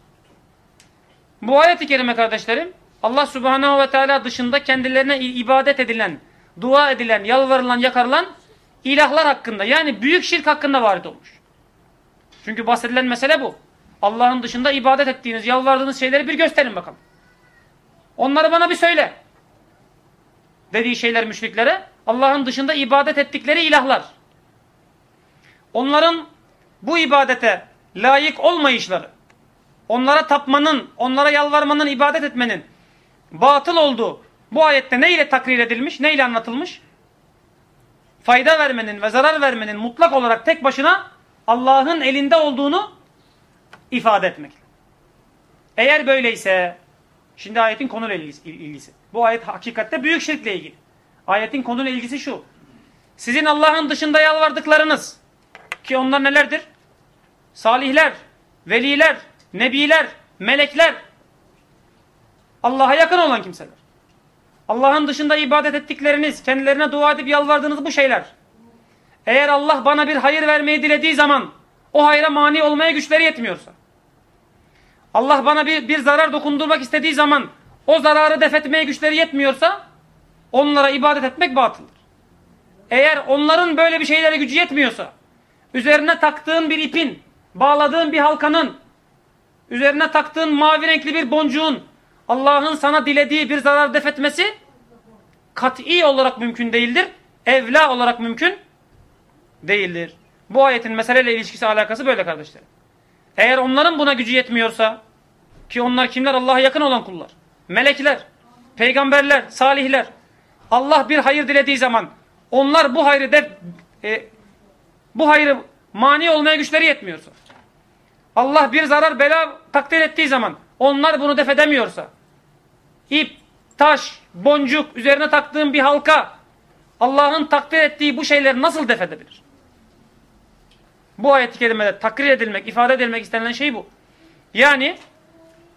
Bu ayet-i kerime kardeşlerim Allah subhanehu ve teala dışında kendilerine ibadet edilen, dua edilen, yalvarılan, yakarılan ilahlar hakkında yani büyük şirk hakkında varit olmuş. Çünkü bahsedilen mesele bu. Allah'ın dışında ibadet ettiğiniz, yalvardığınız şeyleri bir gösterin bakalım. Onları bana bir söyle. Dediği şeyler müşriklere Allah'ın dışında ibadet ettikleri ilahlar. Onların bu ibadete layık olmayışları, onlara tapmanın, onlara yalvarmanın, ibadet etmenin batıl olduğu bu ayette ne ile takrir edilmiş, ne ile anlatılmış? Fayda vermenin ve zarar vermenin mutlak olarak tek başına Allah'ın elinde olduğunu ifade etmek. Eğer böyleyse, şimdi ayetin konuyla ilgisi. Bu ayet hakikatte büyük şirkle ilgili. Ayetin konuyla ilgisi şu. Sizin Allah'ın dışında yalvardıklarınız ki onlar nelerdir? Salihler, veliler, nebiler, melekler. Allah'a yakın olan kimseler. Allah'ın dışında ibadet ettikleriniz, kendilerine dua edip yalvardığınız bu şeyler. Eğer Allah bana bir hayır vermeyi dilediği zaman o hayra mani olmaya güçleri yetmiyorsa. Allah bana bir, bir zarar dokundurmak istediği zaman o zararı def etmeye güçleri yetmiyorsa onlara ibadet etmek batıldır. Eğer onların böyle bir şeylere gücü yetmiyorsa üzerine taktığın bir ipin, bağladığın bir halkanın, üzerine taktığın mavi renkli bir boncuğun Allah'ın sana dilediği bir zarar def etmesi kat'i olarak mümkün değildir. Evla olarak mümkün değildir. Bu ayetin meseleyle ilişkisi alakası böyle kardeşlerim. Eğer onların buna gücü yetmiyorsa ki onlar kimler? Allah'a yakın olan kullar. Melekler, peygamberler, salihler. Allah bir hayır dilediği zaman onlar bu hayrı def, e, bu hayrı mani olmaya güçleri yetmiyorsa. Allah bir zarar bela takdir ettiği zaman onlar bunu def edemiyorsa taş, boncuk, üzerine taktığın bir halka Allah'ın takdir ettiği bu şeyleri nasıl def edebilir? Bu ayet-i kerimede takrir edilmek, ifade edilmek istenilen şey bu. Yani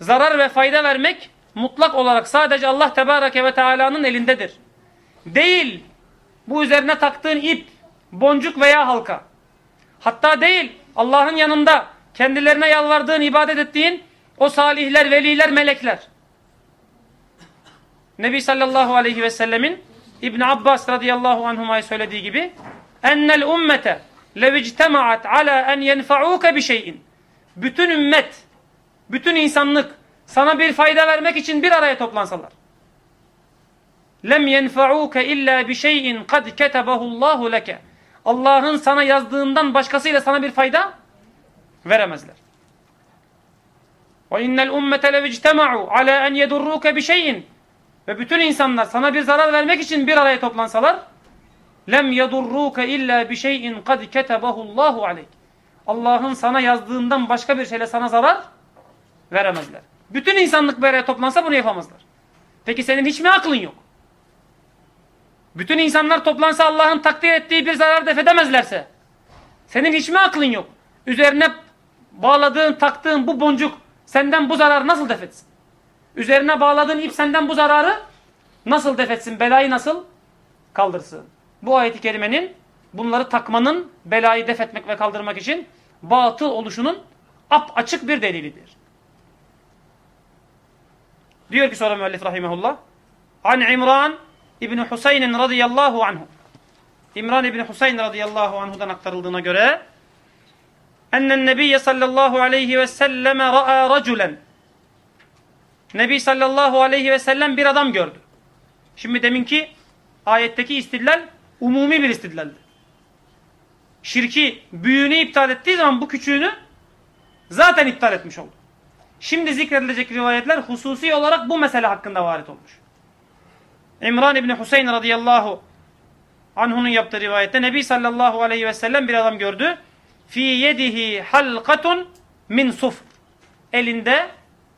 zarar ve fayda vermek mutlak olarak sadece Allah Tebareke ve Teala'nın elindedir. Değil bu üzerine taktığın ip, boncuk veya halka. Hatta değil Allah'ın yanında kendilerine yalvardığın, ibadet ettiğin o salihler, veliler, melekler. Nebi sallallahu aleyhi ve sellemin İbn Abbas radıyallahu anhuma'ya söylediği gibi ennel ummete levictemaat ala en yenfa'uke bir şeyin. Bütün ümmet, bütün insanlık sana bir fayda vermek için bir araya toplansalar. Lem yenfa'uke illa bi şeyin kad ketebahullahu leke. Allah'ın sana yazdığından başkasıyla sana bir fayda veremezler. Ve innel ummete levictema'u ala en yedurruke bi şeyin. Ve bütün insanlar sana bir zarar vermek için bir araya toplansalar lem yedurruke illa bi şeyin kad ketebahullahu aleyk. Allah'ın sana yazdığından başka bir şeyle sana zarar veremezler. Bütün insanlık bir araya toplansa bunu yapamazlar. Peki senin hiç mi aklın yok? Bütün insanlar toplansa Allah'ın takdir ettiği bir zarar def edemezlerse senin hiç mi aklın yok? Üzerine bağladığın, taktığın bu boncuk senden bu zararı nasıl def etsin? Üzerine bağladığın ip senden bu zararı nasıl def etsin? Belayı nasıl kaldırsın? Bu ayet-i kerimenin bunları takmanın belayı def etmek ve kaldırmak için batıl oluşunun ap açık bir delilidir. Diyor ki sonra müellif rahimehullah. An İmran İbni Hüseyin radıyallahu anhu. İmran İbni Husayn radıyallahu anhudan aktarıldığına göre ennen nebiyye sallallahu aleyhi ve selleme ra'a raculen Nebi sallallahu aleyhi ve sellem bir adam gördü. Şimdi deminki ayetteki istidlal umumi bir istidlaldi. Şirki büyüğünü iptal ettiği zaman bu küçüğünü zaten iptal etmiş oldu. Şimdi zikredilecek rivayetler hususi olarak bu mesele hakkında varit olmuş. İmran İbni Hüseyin radıyallahu anh'unun yaptığı rivayette Nebi sallallahu aleyhi ve sellem bir adam gördü. Fi yedihi halkatun min suf. Elinde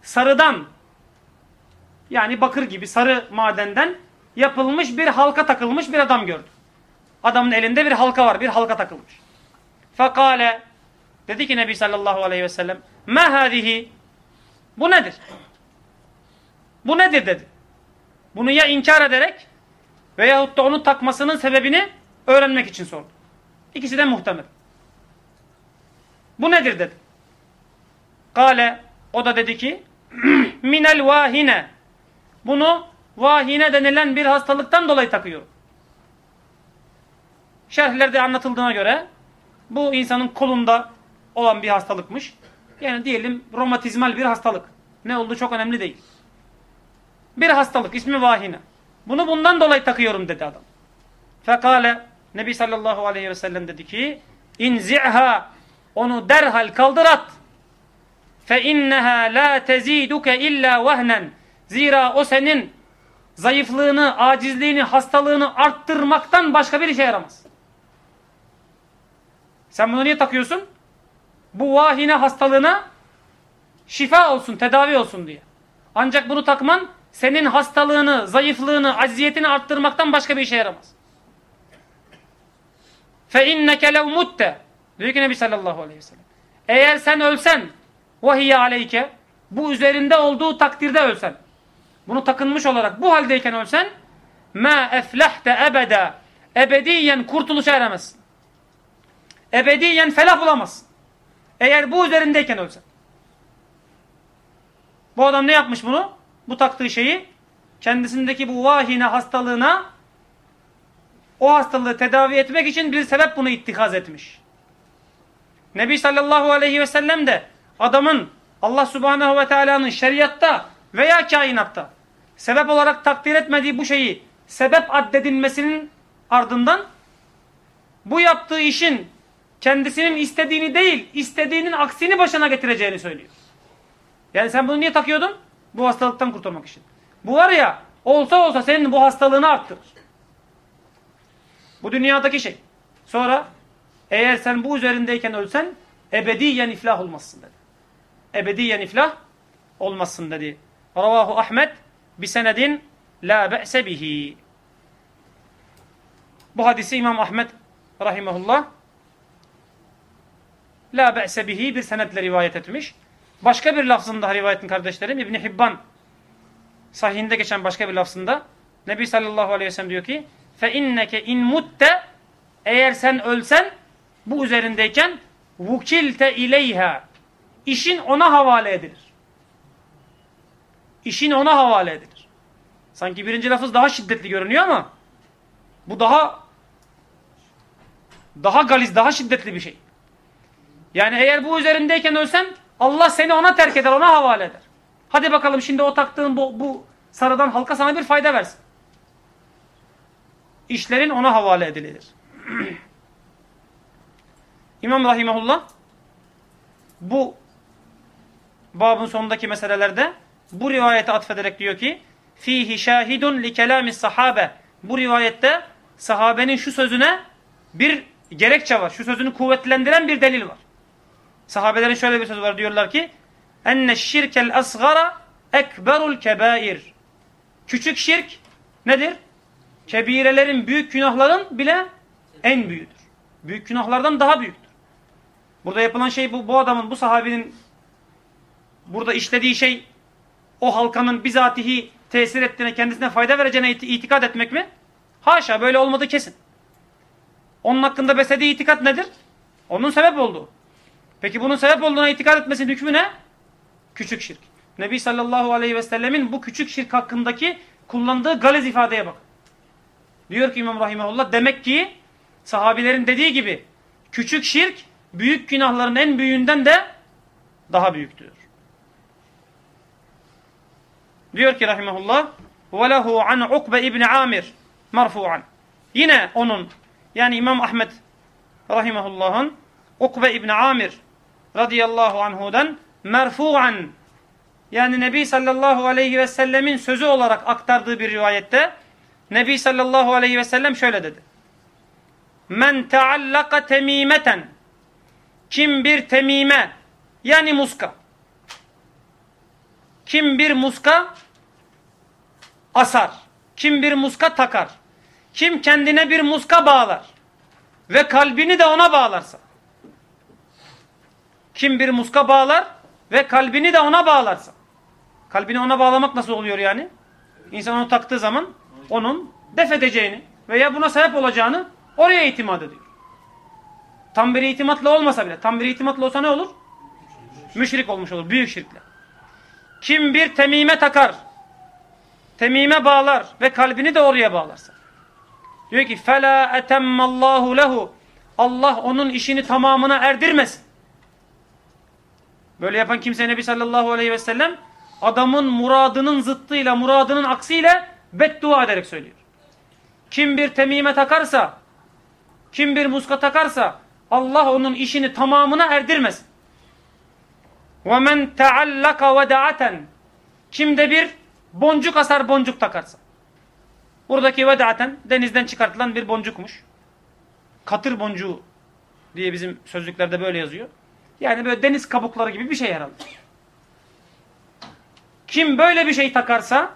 sarıdan yani bakır gibi sarı madenden yapılmış bir halka takılmış bir adam gördü. Adamın elinde bir halka var, bir halka takılmış. Fekale dedi ki Nebi sallallahu aleyhi ve sellem ma hadihi bu nedir? Bu nedir dedi. Bunu ya inkar ederek veyahut da onu takmasının sebebini öğrenmek için sordu. İkisi de muhtemel. Bu nedir dedi. Kale o da dedi ki minel vahine bunu vahine denilen bir hastalıktan dolayı takıyorum. Şerhlerde anlatıldığına göre bu insanın kolunda olan bir hastalıkmış. Yani diyelim romatizmal bir hastalık. Ne olduğu çok önemli değil. Bir hastalık ismi vahine. Bunu bundan dolayı takıyorum dedi adam. Fekale Nebi sallallahu aleyhi ve sellem dedi ki inzi'ha onu derhal kaldır at. Fe inneha la teziduke illa vehnen. Zira o senin zayıflığını, acizliğini, hastalığını arttırmaktan başka bir işe yaramaz. Sen bunu niye takıyorsun? Bu vahine hastalığına şifa olsun, tedavi olsun diye. Ancak bunu takman senin hastalığını, zayıflığını, acziyetini arttırmaktan başka bir işe yaramaz. İnneke lev mutte diyor ki Nebi sallallahu aleyhi ve sellem. Eğer sen ölsen vahiye aleyke bu üzerinde olduğu takdirde ölsen bunu takınmış olarak bu haldeyken ölsen ma eflehte ebede ebediyen kurtuluşa eremezsin. Ebediyen felah bulamazsın. Eğer bu üzerindeyken ölsen. Bu adam ne yapmış bunu? Bu taktığı şeyi kendisindeki bu vahine hastalığına o hastalığı tedavi etmek için bir sebep bunu ittikaz etmiş. Nebi sallallahu aleyhi ve sellem de adamın Allah subhanehu ve teala'nın şeriatta veya kainatta sebep olarak takdir etmediği bu şeyi sebep addedilmesinin ardından bu yaptığı işin kendisinin istediğini değil, istediğinin aksini başına getireceğini söylüyor. Yani sen bunu niye takıyordun? Bu hastalıktan kurtulmak için. Bu var ya, olsa olsa senin bu hastalığını arttırır. Bu dünyadaki şey. Sonra eğer sen bu üzerindeyken ölsen ebediyen iflah olmazsın dedi. Ebediyen iflah olmazsın dedi. Ravahu Ahmet bi senedin la be'se bihi. Bu hadisi İmam Ahmet rahimahullah la be'se bihi bir senetle rivayet etmiş. Başka bir lafzında rivayetin kardeşlerim İbn Hibban sahihinde geçen başka bir lafzında Nebi sallallahu aleyhi ve sellem diyor ki fe inneke in mutte eğer sen ölsen bu üzerindeyken vukilte ileyha işin ona havale edilir. İşin ona havale edilir. Sanki birinci lafız daha şiddetli görünüyor ama bu daha daha galiz, daha şiddetli bir şey. Yani eğer bu üzerindeyken ölsen Allah seni ona terk eder, ona havale eder. Hadi bakalım şimdi o taktığın bu, bu sarıdan halka sana bir fayda versin. İşlerin ona havale edilir. İmam Rahimahullah bu babın sonundaki meselelerde bu rivayete atfederek diyor ki fihi şahidun li kelamis sahabe bu rivayette sahabenin şu sözüne bir gerekçe var. Şu sözünü kuvvetlendiren bir delil var. Sahabelerin şöyle bir sözü var diyorlar ki enne şirkel asgara ekberul kebair. Küçük şirk nedir? Kebirelerin, büyük günahların bile en büyüğüdür. Büyük günahlardan daha büyüktür. Burada yapılan şey bu, bu adamın, bu sahabinin burada işlediği şey o halkanın bizatihi tesir ettiğine, kendisine fayda vereceğine itikad etmek mi? Haşa böyle olmadı kesin. Onun hakkında beslediği itikat nedir? Onun sebep olduğu. Peki bunun sebep olduğuna itikad etmesinin hükmü ne? Küçük şirk. Nebi sallallahu aleyhi ve sellemin bu küçük şirk hakkındaki kullandığı galiz ifadeye bak. Diyor ki İmam Rahimahullah demek ki sahabilerin dediği gibi küçük şirk büyük günahların en büyüğünden de daha büyüktür. Diyor ki rahimahullah وَلَهُ عَنْ عُقْبَ İbni Amir marfu'an. Yine onun yani İmam Ahmet rahimahullah'ın Ukbe İbni Amir radıyallahu anhudan merfu'an. Yani Nebi sallallahu aleyhi ve sellemin sözü olarak aktardığı bir rivayette Nebi sallallahu aleyhi ve sellem şöyle dedi. Men teallaka temimeten. Kim bir temime yani muska. Kim bir muska asar kim bir muska takar kim kendine bir muska bağlar ve kalbini de ona bağlarsa kim bir muska bağlar ve kalbini de ona bağlarsa kalbini ona bağlamak nasıl oluyor yani? İnsan onu taktığı zaman onun def edeceğini veya buna sebep olacağını oraya itimat ediyor. Tam bir itimatla olmasa bile. Tam bir itimatla olsa ne olur? Müşrik olmuş olur. Büyük şirkle. Kim bir temime takar, temime bağlar ve kalbini de oraya bağlarsa. Diyor ki فَلَا اَتَمَّ اللّٰهُ lehu Allah onun işini tamamına erdirmesin. Böyle yapan kimse Nebi sallallahu aleyhi ve sellem adamın muradının zıttıyla, muradının aksiyle beddua ederek söylüyor. Kim bir temime takarsa, kim bir muska takarsa Allah onun işini tamamına erdirmesin. وَمَنْ تَعَلَّقَ وَدَعَةً Kim de bir boncuk asar boncuk takarsa. Buradaki vedaten denizden çıkartılan bir boncukmuş. Katır boncuğu diye bizim sözlüklerde böyle yazıyor. Yani böyle deniz kabukları gibi bir şey herhalde. Kim böyle bir şey takarsa,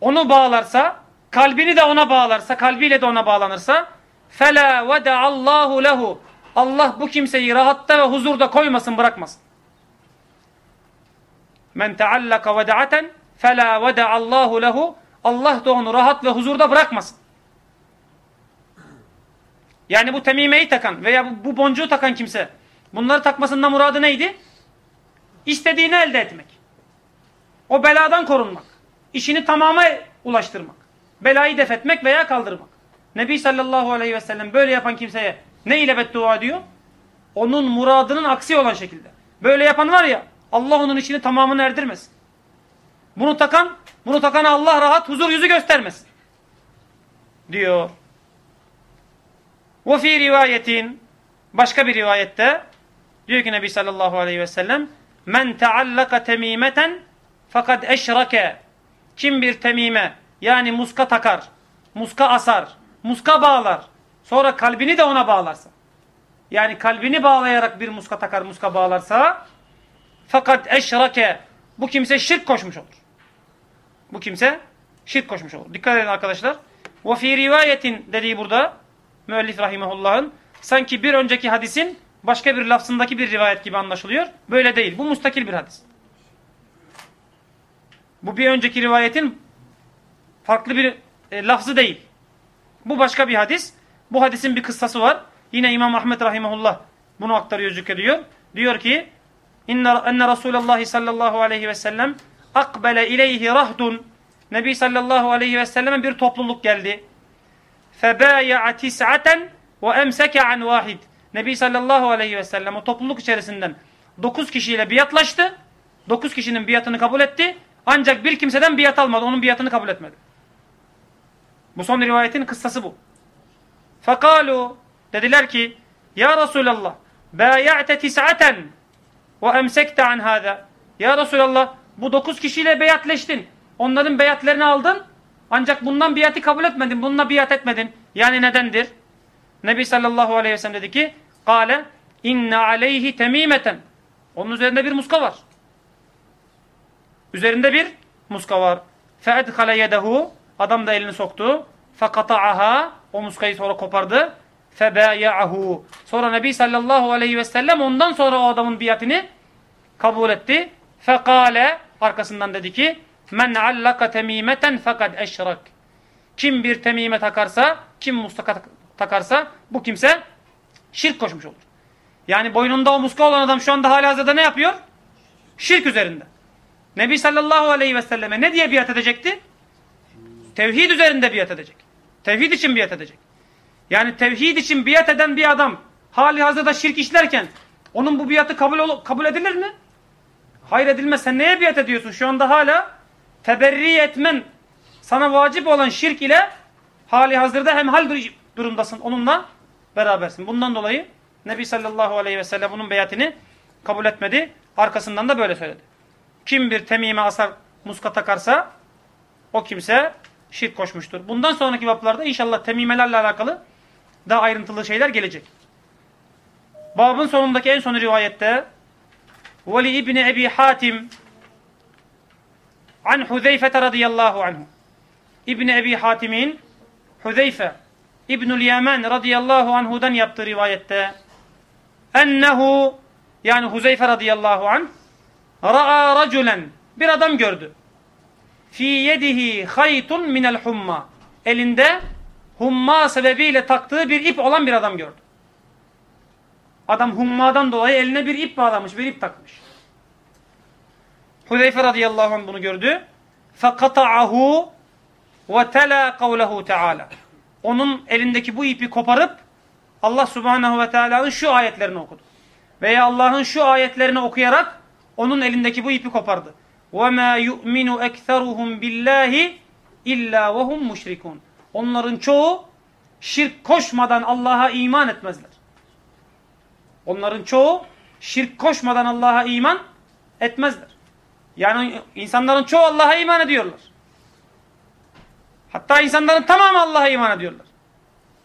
onu bağlarsa, kalbini de ona bağlarsa, kalbiyle de ona bağlanırsa, fela veda Allahu lehu. Allah bu kimseyi rahatta ve huzurda koymasın, bırakmasın. Men taallaka vedaaten fela veda Allahu lehu. Allah da onu rahat ve huzurda bırakmasın. Yani bu temimeyi takan veya bu boncuğu takan kimse bunları takmasında muradı neydi? İstediğini elde etmek. O beladan korunmak. İşini tamama ulaştırmak. Belayı def etmek veya kaldırmak. Nebi sallallahu aleyhi ve sellem böyle yapan kimseye ne ile beddua ediyor? Onun muradının aksi olan şekilde. Böyle yapan var ya Allah onun işini tamamını erdirmesin. Bunu takan, bunu takana Allah rahat huzur yüzü göstermesin. Diyor. Ve fi rivayetin başka bir rivayette diyor ki Nebi sallallahu aleyhi ve sellem men teallaka temimeten fakat eşrake kim bir temime yani muska takar, muska asar, muska bağlar sonra kalbini de ona bağlarsa yani kalbini bağlayarak bir muska takar, muska bağlarsa fakat eşrake bu kimse şirk koşmuş olur. Bu kimse şirk koşmuş olur. Dikkat edin arkadaşlar. Ve fi rivayetin dediği burada müellif rahimehullah'ın sanki bir önceki hadisin başka bir lafzındaki bir rivayet gibi anlaşılıyor. Böyle değil. Bu mustakil bir hadis. Bu bir önceki rivayetin farklı bir e, lafzı değil. Bu başka bir hadis. Bu hadisin bir kıssası var. Yine İmam Ahmet rahimehullah bunu aktarıyor, zikrediyor. Diyor ki enne Resulallah sallallahu aleyhi ve sellem akbele ileyhi rahdun Nebi sallallahu aleyhi ve selleme bir topluluk geldi. Febâya'a tis'aten ve emseke an vahid. Nebi sallallahu aleyhi ve sellem o topluluk içerisinden 9 kişiyle biatlaştı. 9 kişinin biatını kabul etti. Ancak bir kimseden biat almadı. Onun biatını kabul etmedi. Bu son rivayetin kıssası bu. Fekalu dediler ki Ya Resulallah bâya'te tis'aten ve emsekte an hâzâ. Ya Resulallah bu dokuz kişiyle beyatleştin. Onların beyatlerini aldın. Ancak bundan biatı kabul etmedin. Bununla biat etmedin. Yani nedendir? Nebi sallallahu aleyhi ve sellem dedi ki Kale inne aleyhi temimeten. Onun üzerinde bir muska var. Üzerinde bir muska var. Feedkale yedehu. Adam da elini soktu. Fekata'aha. O muskayı sonra kopardı. Febâya'ahu. Sonra Nebi sallallahu aleyhi ve sellem ondan sonra o adamın biatini kabul etti. Fekale arkasından dedi ki men allaka temimeten fakat eşrak. Kim bir temime takarsa, kim muska takarsa bu kimse şirk koşmuş olur. Yani boynunda o muska olan adam şu anda halihazırda ne yapıyor? Şirk üzerinde. Nebi sallallahu aleyhi ve selleme ne diye biat edecekti? Tevhid üzerinde biat edecek. Tevhid için biat edecek. Yani tevhid için biat eden bir adam hali hazırda şirk işlerken onun bu biatı kabul, kabul edilir mi? Hayır edilmez. Sen neye biat ediyorsun? Şu anda hala teberri etmen sana vacip olan şirk ile hali hazırda hemhal dur- durumdasın. Onunla berabersin. Bundan dolayı Nebi sallallahu aleyhi ve sellem bunun beyatini kabul etmedi. Arkasından da böyle söyledi. Kim bir temime asar muska takarsa o kimse şirk koşmuştur. Bundan sonraki vaplarda inşallah temimelerle alakalı daha ayrıntılı şeyler gelecek. Babın sonundaki en son rivayette Veli İbni Ebi Hatim an Huzeyfe radıyallahu anhu İbni Ebi Hatim'in Huzeyfe İbnül Yemen radıyallahu anhu'dan yaptığı rivayette ennehu yani Huzeyfe radıyallahu anh ra'a raculen bir adam gördü. Fi yedihi haytun minel humma elinde humma sebebiyle taktığı bir ip olan bir adam gördü. Adam hummadan dolayı eline bir ip bağlamış, bir ip takmış. Huzeyfe radıyallahu anh bunu gördü. فَقَطَعَهُ وَتَلَا قَوْلَهُ Teala. Onun elindeki bu ipi koparıp Allah subhanehu ve teala'nın şu ayetlerini okudu. Veya Allah'ın şu ayetlerini okuyarak onun elindeki bu ipi kopardı. وَمَا يُؤْمِنُ اَكْثَرُهُمْ بِاللّٰهِ اِلَّا وَهُمْ مُشْرِكُونَ Onların çoğu şirk koşmadan Allah'a iman etmezler. Onların çoğu şirk koşmadan Allah'a iman etmezler. Yani insanların çoğu Allah'a iman ediyorlar. Hatta insanların tamamı Allah'a iman ediyorlar.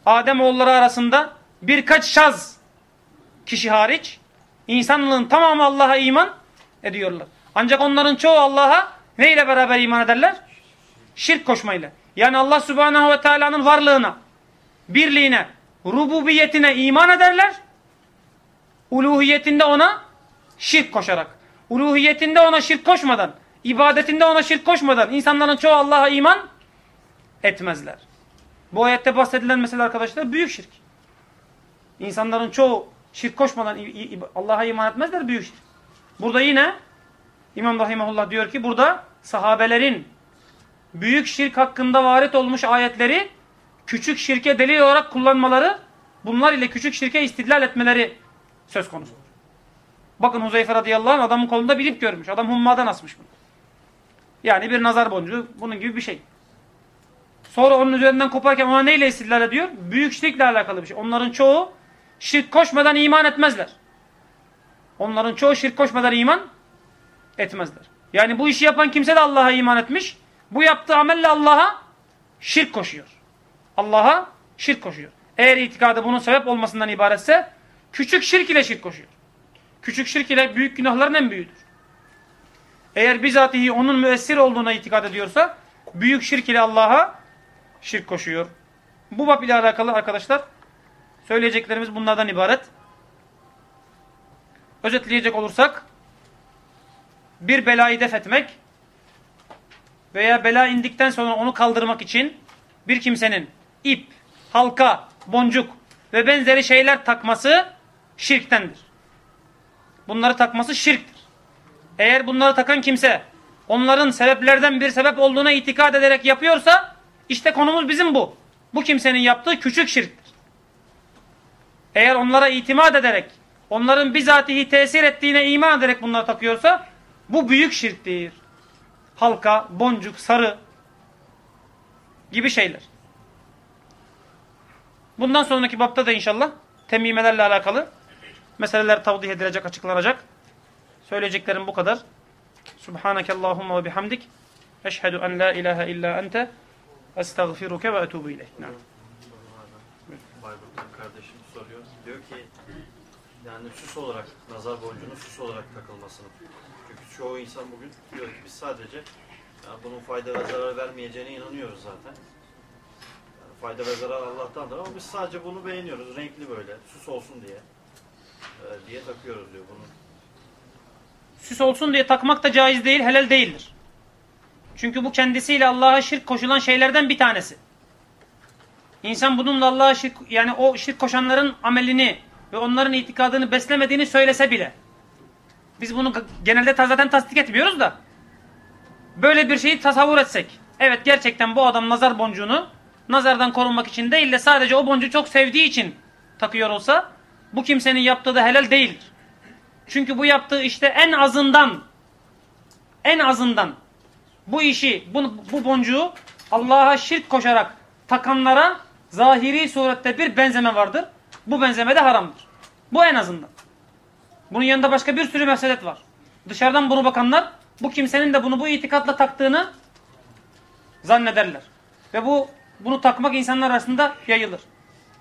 Adem oğulları arasında birkaç şaz kişi hariç insanlığın tamamı Allah'a iman ediyorlar. Ancak onların çoğu Allah'a neyle beraber iman ederler? Şirk koşmayla. Yani Allah Subhanahu ve Teala'nın varlığına, birliğine, rububiyetine iman ederler. Uluhiyetinde ona şirk koşarak. Uluhiyetinde ona şirk koşmadan, ibadetinde ona şirk koşmadan insanların çoğu Allah'a iman etmezler. Bu ayette bahsedilen mesele arkadaşlar büyük şirk. İnsanların çoğu şirk koşmadan Allah'a iman etmezler büyük şirk. Burada yine İmam Rahimahullah diyor ki burada sahabelerin büyük şirk hakkında varit olmuş ayetleri küçük şirke delil olarak kullanmaları bunlar ile küçük şirke istidlal etmeleri söz konusudur. Bakın Huzeyfe radıyallahu anh adamın kolunda bir ip görmüş. Adam hummadan asmış bunu. Yani bir nazar boncuğu bunun gibi bir şey. Sonra onun üzerinden koparken ona neyle istidlal ediyor? Büyük şirkle alakalı bir şey. Onların çoğu şirk koşmadan iman etmezler. Onların çoğu şirk koşmadan iman etmezler. Yani bu işi yapan kimse de Allah'a iman etmiş. Bu yaptığı amelle Allah'a şirk koşuyor. Allah'a şirk koşuyor. Eğer itikadı bunun sebep olmasından ibaretse küçük şirk ile şirk koşuyor. Küçük şirk ile büyük günahların en büyüğüdür. Eğer bizatihi onun müessir olduğuna itikad ediyorsa büyük şirk ile Allah'a şirk koşuyor. Bu bab ile alakalı arkadaşlar söyleyeceklerimiz bunlardan ibaret. Özetleyecek olursak bir belayı def etmek veya bela indikten sonra onu kaldırmak için bir kimsenin ip, halka, boncuk ve benzeri şeyler takması şirktendir. Bunları takması şirktir. Eğer bunları takan kimse onların sebeplerden bir sebep olduğuna itikad ederek yapıyorsa işte konumuz bizim bu. Bu kimsenin yaptığı küçük şirktir. Eğer onlara itimat ederek onların bizatihi tesir ettiğine iman ederek bunları takıyorsa bu büyük şirktir. Halka, boncuk, sarı gibi şeyler. Bundan sonraki bapta da inşallah temimelerle alakalı meseleler tavdih edilecek, açıklanacak. Söyleyeceklerim bu kadar. Subhaneke Allahumma ve bihamdik. Eşhedü en la ilahe illa ente estağfiruke ve etubu ileyh. Bayburt'tan kardeşim soruyor. Diyor ki yani süs olarak, nazar boncuğunun süs olarak takılmasını. Çünkü çoğu insan bugün diyor ki biz sadece yani bunun fayda ve zarar vermeyeceğine inanıyoruz zaten. Yani fayda ve zarar Allah'tandır ama biz sadece bunu beğeniyoruz. Renkli böyle, süs olsun diye. e, diye takıyoruz diyor bunu. Süs olsun diye takmak da caiz değil, helal değildir. Çünkü bu kendisiyle Allah'a şirk koşulan şeylerden bir tanesi. İnsan bununla Allah'a şirk, yani o şirk koşanların amelini ve onların itikadını beslemediğini söylese bile. Biz bunu genelde zaten tasdik etmiyoruz da. Böyle bir şeyi tasavvur etsek. Evet gerçekten bu adam nazar boncuğunu nazardan korunmak için değil de sadece o boncuğu çok sevdiği için takıyor olsa bu kimsenin yaptığı da helal değildir. Çünkü bu yaptığı işte en azından en azından bu işi bu, bu boncuğu Allah'a şirk koşarak takanlara zahiri surette bir benzeme vardır. Bu benzeme de haramdır. Bu en azından. Bunun yanında başka bir sürü meselet var. Dışarıdan bunu bakanlar bu kimsenin de bunu bu itikatla taktığını zannederler. Ve bu bunu takmak insanlar arasında yayılır.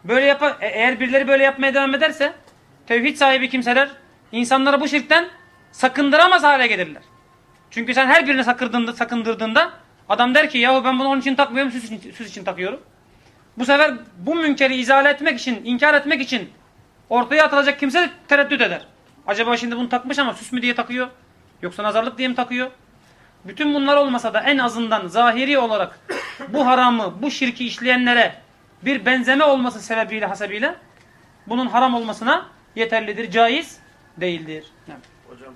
Böyle yap e- eğer birileri böyle yapmaya devam ederse tevhid sahibi kimseler insanları bu şirkten sakındıramaz hale gelirler. Çünkü sen her birini sakırdığında, sakındırdığında adam der ki yahu ben bunu onun için takmıyorum süs için, süs için takıyorum. Bu sefer bu münkeri izale etmek için, inkar etmek için ortaya atılacak kimse tereddüt eder. Acaba şimdi bunu takmış ama süs mü diye takıyor? Yoksa nazarlık diye mi takıyor? Bütün bunlar olmasa da en azından zahiri olarak bu haramı, bu şirki işleyenlere bir benzeme olması sebebiyle, hasebiyle bunun haram olmasına yeterlidir, caiz değildir. Yani. Hocam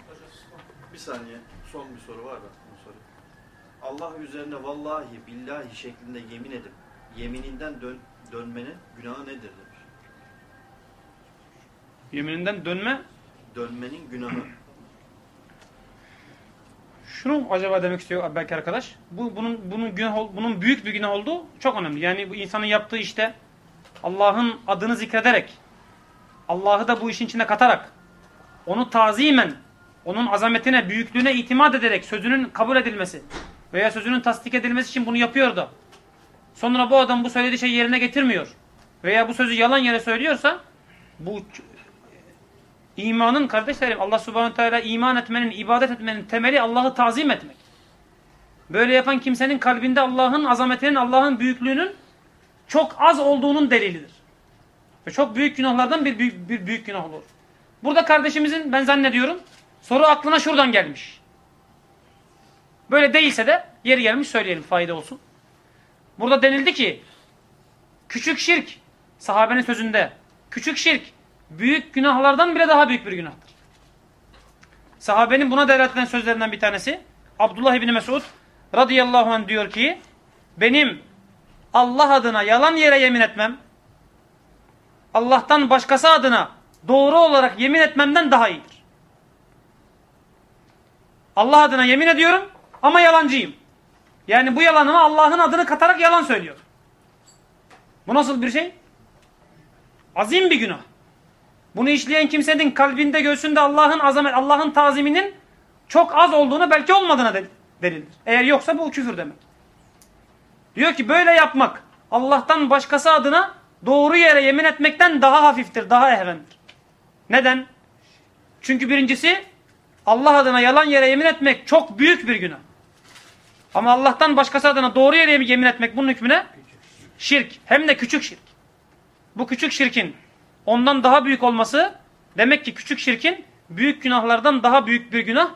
bir saniye soru var da bunu sorayım. Allah üzerine vallahi billahi şeklinde yemin edip yemininden dön, dönmenin günahı nedir demiş. Yemininden dönme Dönmenin günahı. Şunu acaba demek istiyor belki arkadaş. Bu bunun bunun günah bunun büyük bir günah olduğu çok önemli. Yani bu insanın yaptığı işte Allah'ın adını zikrederek Allah'ı da bu işin içine katarak onu tazimen onun azametine, büyüklüğüne itimat ederek sözünün kabul edilmesi veya sözünün tasdik edilmesi için bunu yapıyor da sonra bu adam bu söylediği şeyi yerine getirmiyor veya bu sözü yalan yere söylüyorsa bu İmanın kardeşlerim Allah subhanahu teala iman etmenin, ibadet etmenin temeli Allah'ı tazim etmek. Böyle yapan kimsenin kalbinde Allah'ın azametinin, Allah'ın büyüklüğünün çok az olduğunun delilidir. Ve çok büyük günahlardan bir büyük, bir büyük günah olur. Burada kardeşimizin ben zannediyorum soru aklına şuradan gelmiş. Böyle değilse de yeri gelmiş söyleyelim fayda olsun. Burada denildi ki küçük şirk sahabenin sözünde küçük şirk büyük günahlardan bile daha büyük bir günahtır. Sahabenin buna delalet eden sözlerinden bir tanesi Abdullah İbni Mesud radıyallahu anh diyor ki benim Allah adına yalan yere yemin etmem Allah'tan başkası adına doğru olarak yemin etmemden daha iyidir. Allah adına yemin ediyorum ama yalancıyım. Yani bu yalanıma Allah'ın adını katarak yalan söylüyorum. Bu nasıl bir şey? Azim bir günah. Bunu işleyen kimsenin kalbinde göğsünde Allah'ın azamet, Allah'ın taziminin çok az olduğunu belki olmadığına delildir. Eğer yoksa bu küfür demek. Diyor ki böyle yapmak Allah'tan başkası adına doğru yere yemin etmekten daha hafiftir, daha ehvendir. Neden? Çünkü birincisi Allah adına yalan yere yemin etmek çok büyük bir günah. Ama Allah'tan başkası adına doğru yere yemin etmek bunun hükmüne şirk. Hem de küçük şirk. Bu küçük şirkin ondan daha büyük olması demek ki küçük şirkin büyük günahlardan daha büyük bir günah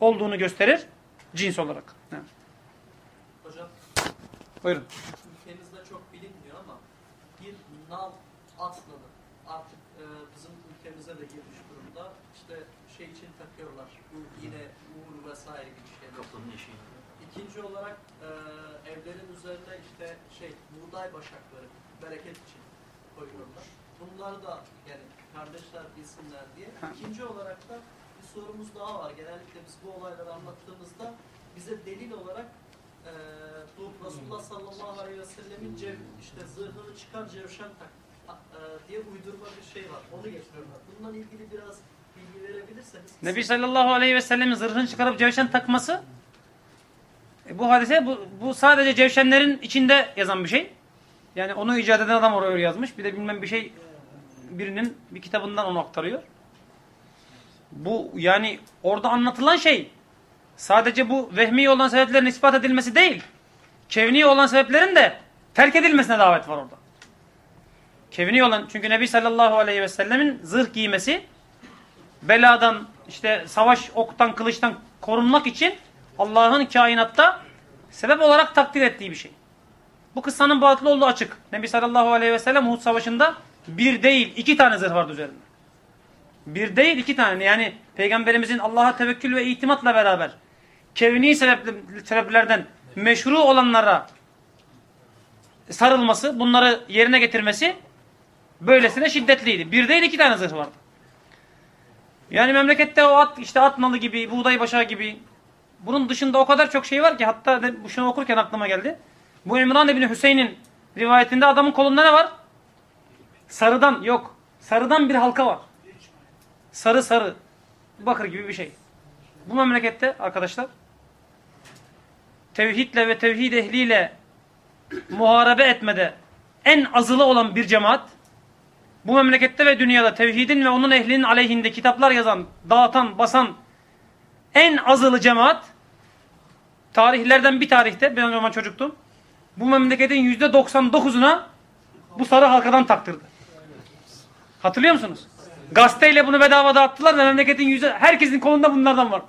olduğunu gösterir cins olarak. Evet. Hocam Buyurun. ülkemizde çok bilinmiyor ama bir nal atlanı artık e, bizim ülkemize de girmiş durumda. İşte şey için takıyorlar. Bu yine uğur vesaire gibi şeyler. Kapının eşiği. İkinci olarak e, evlerin üzerine işte şey buğday başakları bereket için koyuyorlar. Bunları da yani kardeşler bilsinler diye. İkinci olarak da bir sorumuz daha var. Genellikle biz bu olayları anlattığımızda bize delil olarak e, bu Resulullah sallallahu aleyhi ve sellemin cev, işte zırhını çıkar cevşen tak e, diye uydurma bir şey var. Onu getiriyorlar. Bununla ilgili biraz bilgi verebilirseniz. Nebi sallallahu aleyhi ve sellemin zırhını çıkarıp cevşen takması e, bu hadise bu, bu sadece cevşenlerin içinde yazan bir şey. Yani onu icat eden adam oraya yazmış. Bir de bilmem bir şey birinin bir kitabından onu aktarıyor. Bu yani orada anlatılan şey sadece bu vehmi olan sebeplerin ispat edilmesi değil. Kevni olan sebeplerin de terk edilmesine davet var orada. Kevni olan çünkü Nebi sallallahu aleyhi ve sellemin zırh giymesi beladan işte savaş oktan kılıçtan korunmak için Allah'ın kainatta sebep olarak takdir ettiği bir şey. Bu kıssanın batıl olduğu açık. Nebi sallallahu aleyhi ve sellem Uhud savaşında bir değil iki tane zırh vardı üzerinde. Bir değil iki tane. Yani Peygamberimizin Allah'a tevekkül ve itimatla beraber kevni sebeplerden meşru olanlara sarılması, bunları yerine getirmesi böylesine şiddetliydi. Bir değil iki tane zırh vardı. Yani memlekette o at, işte at nalı gibi, buğday başağı gibi bunun dışında o kadar çok şey var ki hatta bu şunu okurken aklıma geldi. Bu İmran İbni Hüseyin'in rivayetinde adamın kolunda ne var? Sarıdan yok. Sarıdan bir halka var. Sarı sarı. Bakır gibi bir şey. Bu memlekette arkadaşlar tevhidle ve tevhid ehliyle muharebe etmede en azılı olan bir cemaat bu memlekette ve dünyada tevhidin ve onun ehlinin aleyhinde kitaplar yazan, dağıtan, basan en azılı cemaat tarihlerden bir tarihte ben o zaman çocuktum. Bu memleketin yüzde 99'una bu sarı halkadan taktırdı. Hatırlıyor musunuz? Gazeteyle bunu bedava dağıttılar ve memleketin yüzde herkesin kolunda bunlardan var.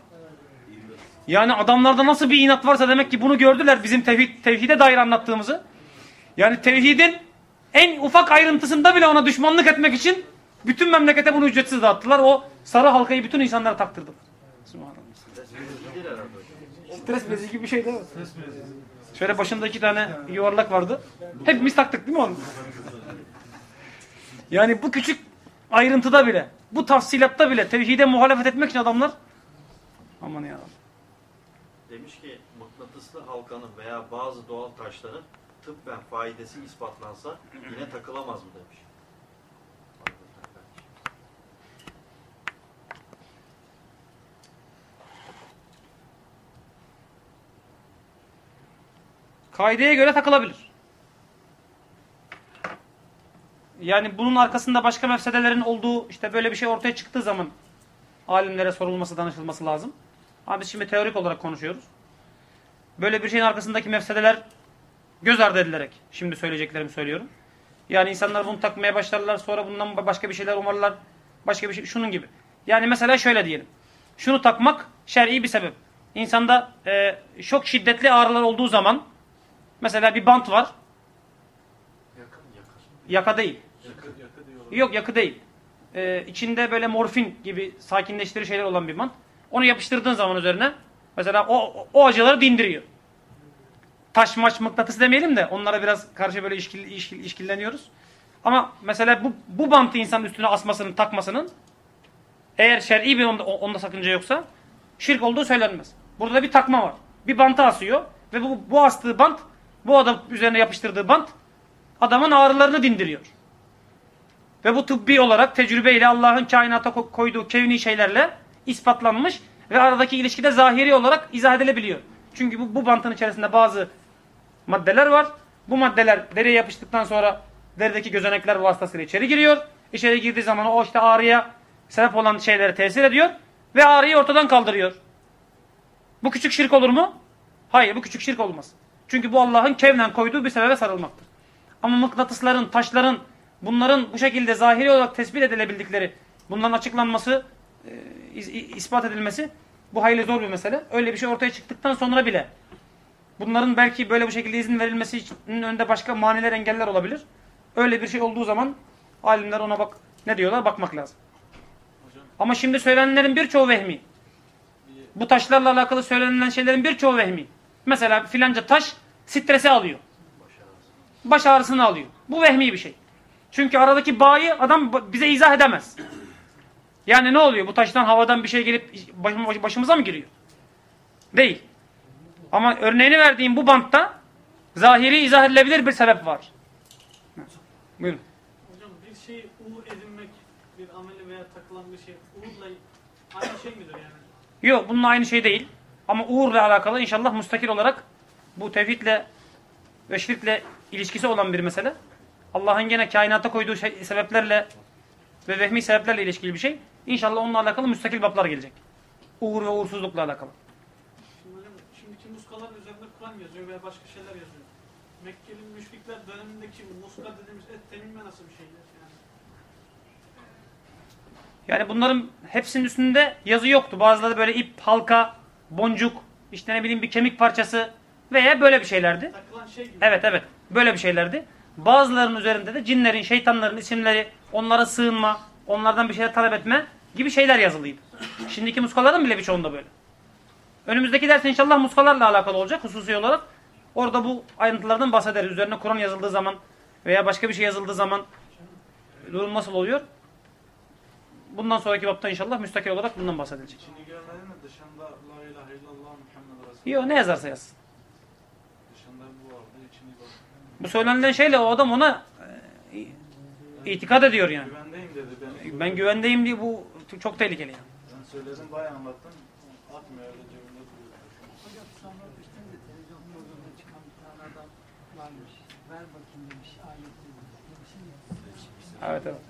Yani adamlarda nasıl bir inat varsa demek ki bunu gördüler bizim tevhid, tevhide dair anlattığımızı. Yani tevhidin en ufak ayrıntısında bile ona düşmanlık etmek için bütün memlekete bunu ücretsiz dağıttılar. O sarı halkayı bütün insanlara taktırdılar. Stres bezi gibi bir şey değil mi? Şöyle başında iki tane yuvarlak vardı. Hepimiz taktık değil mi onu? Yani bu küçük ayrıntıda bile, bu tafsilatta bile tevhide muhalefet etmek için adamlar aman ya. Demiş ki mıknatıslı halkanın veya bazı doğal taşların tıbben faydası ispatlansa yine takılamaz mı demiş. Kaideye göre takılabilir. Yani bunun arkasında başka mefsedelerin olduğu işte böyle bir şey ortaya çıktığı zaman alimlere sorulması, danışılması lazım. Ama biz şimdi teorik olarak konuşuyoruz. Böyle bir şeyin arkasındaki mefsedeler göz ardı edilerek şimdi söyleyeceklerimi söylüyorum. Yani insanlar bunu takmaya başlarlar sonra bundan başka bir şeyler umarlar. Başka bir şey şunun gibi. Yani mesela şöyle diyelim. Şunu takmak şer'i bir sebep. İnsanda e, çok şiddetli ağrılar olduğu zaman mesela bir bant var. Yaka değil. Yok yakı değil. Ee, içinde böyle morfin gibi sakinleştirici şeyler olan bir bant. Onu yapıştırdığın zaman üzerine mesela o, o acıları dindiriyor. Taş maç mıknatıs demeyelim de onlara biraz karşı böyle işkil, işkil, işkilleniyoruz. Ama mesela bu, bu bantı insanın üstüne asmasının, takmasının eğer şer'i bir onda, onda sakınca yoksa şirk olduğu söylenmez. Burada bir takma var. Bir bantı asıyor ve bu, bu astığı bant, bu adam üzerine yapıştırdığı bant adamın ağrılarını dindiriyor. Ve bu tıbbi olarak tecrübeyle Allah'ın kainata ko- koyduğu kevni şeylerle ispatlanmış ve aradaki ilişki de zahiri olarak izah edilebiliyor. Çünkü bu, bu bantın içerisinde bazı maddeler var. Bu maddeler deriye yapıştıktan sonra derideki gözenekler vasıtasıyla içeri giriyor. İçeri girdiği zaman o işte ağrıya sebep olan şeylere tesir ediyor ve ağrıyı ortadan kaldırıyor. Bu küçük şirk olur mu? Hayır bu küçük şirk olmaz. Çünkü bu Allah'ın kevnen koyduğu bir sebebe sarılmaktır. Ama mıknatısların, taşların, bunların bu şekilde zahiri olarak tespit edilebildikleri, bunların açıklanması, e, is- ispat edilmesi bu hayli zor bir mesele. Öyle bir şey ortaya çıktıktan sonra bile bunların belki böyle bu şekilde izin verilmesinin önünde başka maniler, engeller olabilir. Öyle bir şey olduğu zaman alimler ona bak ne diyorlar bakmak lazım. Ama şimdi söylenenlerin birçoğu vehmi. Bu taşlarla alakalı söylenilen şeylerin birçoğu vehmi. Mesela filanca taş stresi alıyor. Baş ağrısını alıyor. Bu vehmi bir şey. Çünkü aradaki bağı adam bize izah edemez. Yani ne oluyor? Bu taştan havadan bir şey gelip baş- başımıza mı giriyor? Değil. Ama örneğini verdiğim bu bantta zahiri izah edilebilir bir sebep var. Buyurun. Hocam bir şeyi uğur edinmek, bir ameli veya takılan bir şey uğurla aynı şey midir yani? Yok bununla aynı şey değil. Ama uğurla alakalı inşallah mustakil olarak bu tevhidle ve şirkle ilişkisi olan bir mesele. Allah'ın gene kainata koyduğu şey, sebeplerle ve vehmi sebeplerle ilişkili bir şey. İnşallah onunla alakalı müstakil bablar gelecek. Uğur ve uğursuzlukla alakalı. Şimdi şimdiki muskaların üzerinde Kur'an yazıyor veya başka şeyler yazıyor. Mekkeli müşrikler dönemindeki muska dediğimiz et temime nasıl bir şeydir yani? Yani bunların hepsinin üstünde yazı yoktu. Bazıları böyle ip, halka, boncuk, işte ne bileyim bir kemik parçası veya böyle bir şeylerdi. Takılan şey gibi. Evet evet böyle bir şeylerdi. Bazılarının üzerinde de cinlerin, şeytanların isimleri, onlara sığınma, onlardan bir şeyler talep etme gibi şeyler yazılıydı. Şimdiki muskaların bile birçoğunda böyle. Önümüzdeki ders inşallah muskalarla alakalı olacak hususi olarak. Orada bu ayrıntılardan bahsederiz. Üzerine Kur'an yazıldığı zaman veya başka bir şey yazıldığı zaman durum nasıl oluyor? Bundan sonraki bapta inşallah müstakil olarak bundan bahsedilecek. Yok ne yazarsa yazsın. Dışında bu vardı, içini gördüm. Bu söylenilen şeyle o adam ona e, itikad ediyor yani. Güvendeyim dedi. Ben, Ben güvendeyim diye bu çok tehlikeli yani. Ben söyledim, bayağı anlattım. Atmıyor öyle cebimde duruyor. Hocam sonra işte de televizyon programında çıkan bir tane adam varmış. Ver bakayım demiş ayeti. Demişim ya. Evet evet.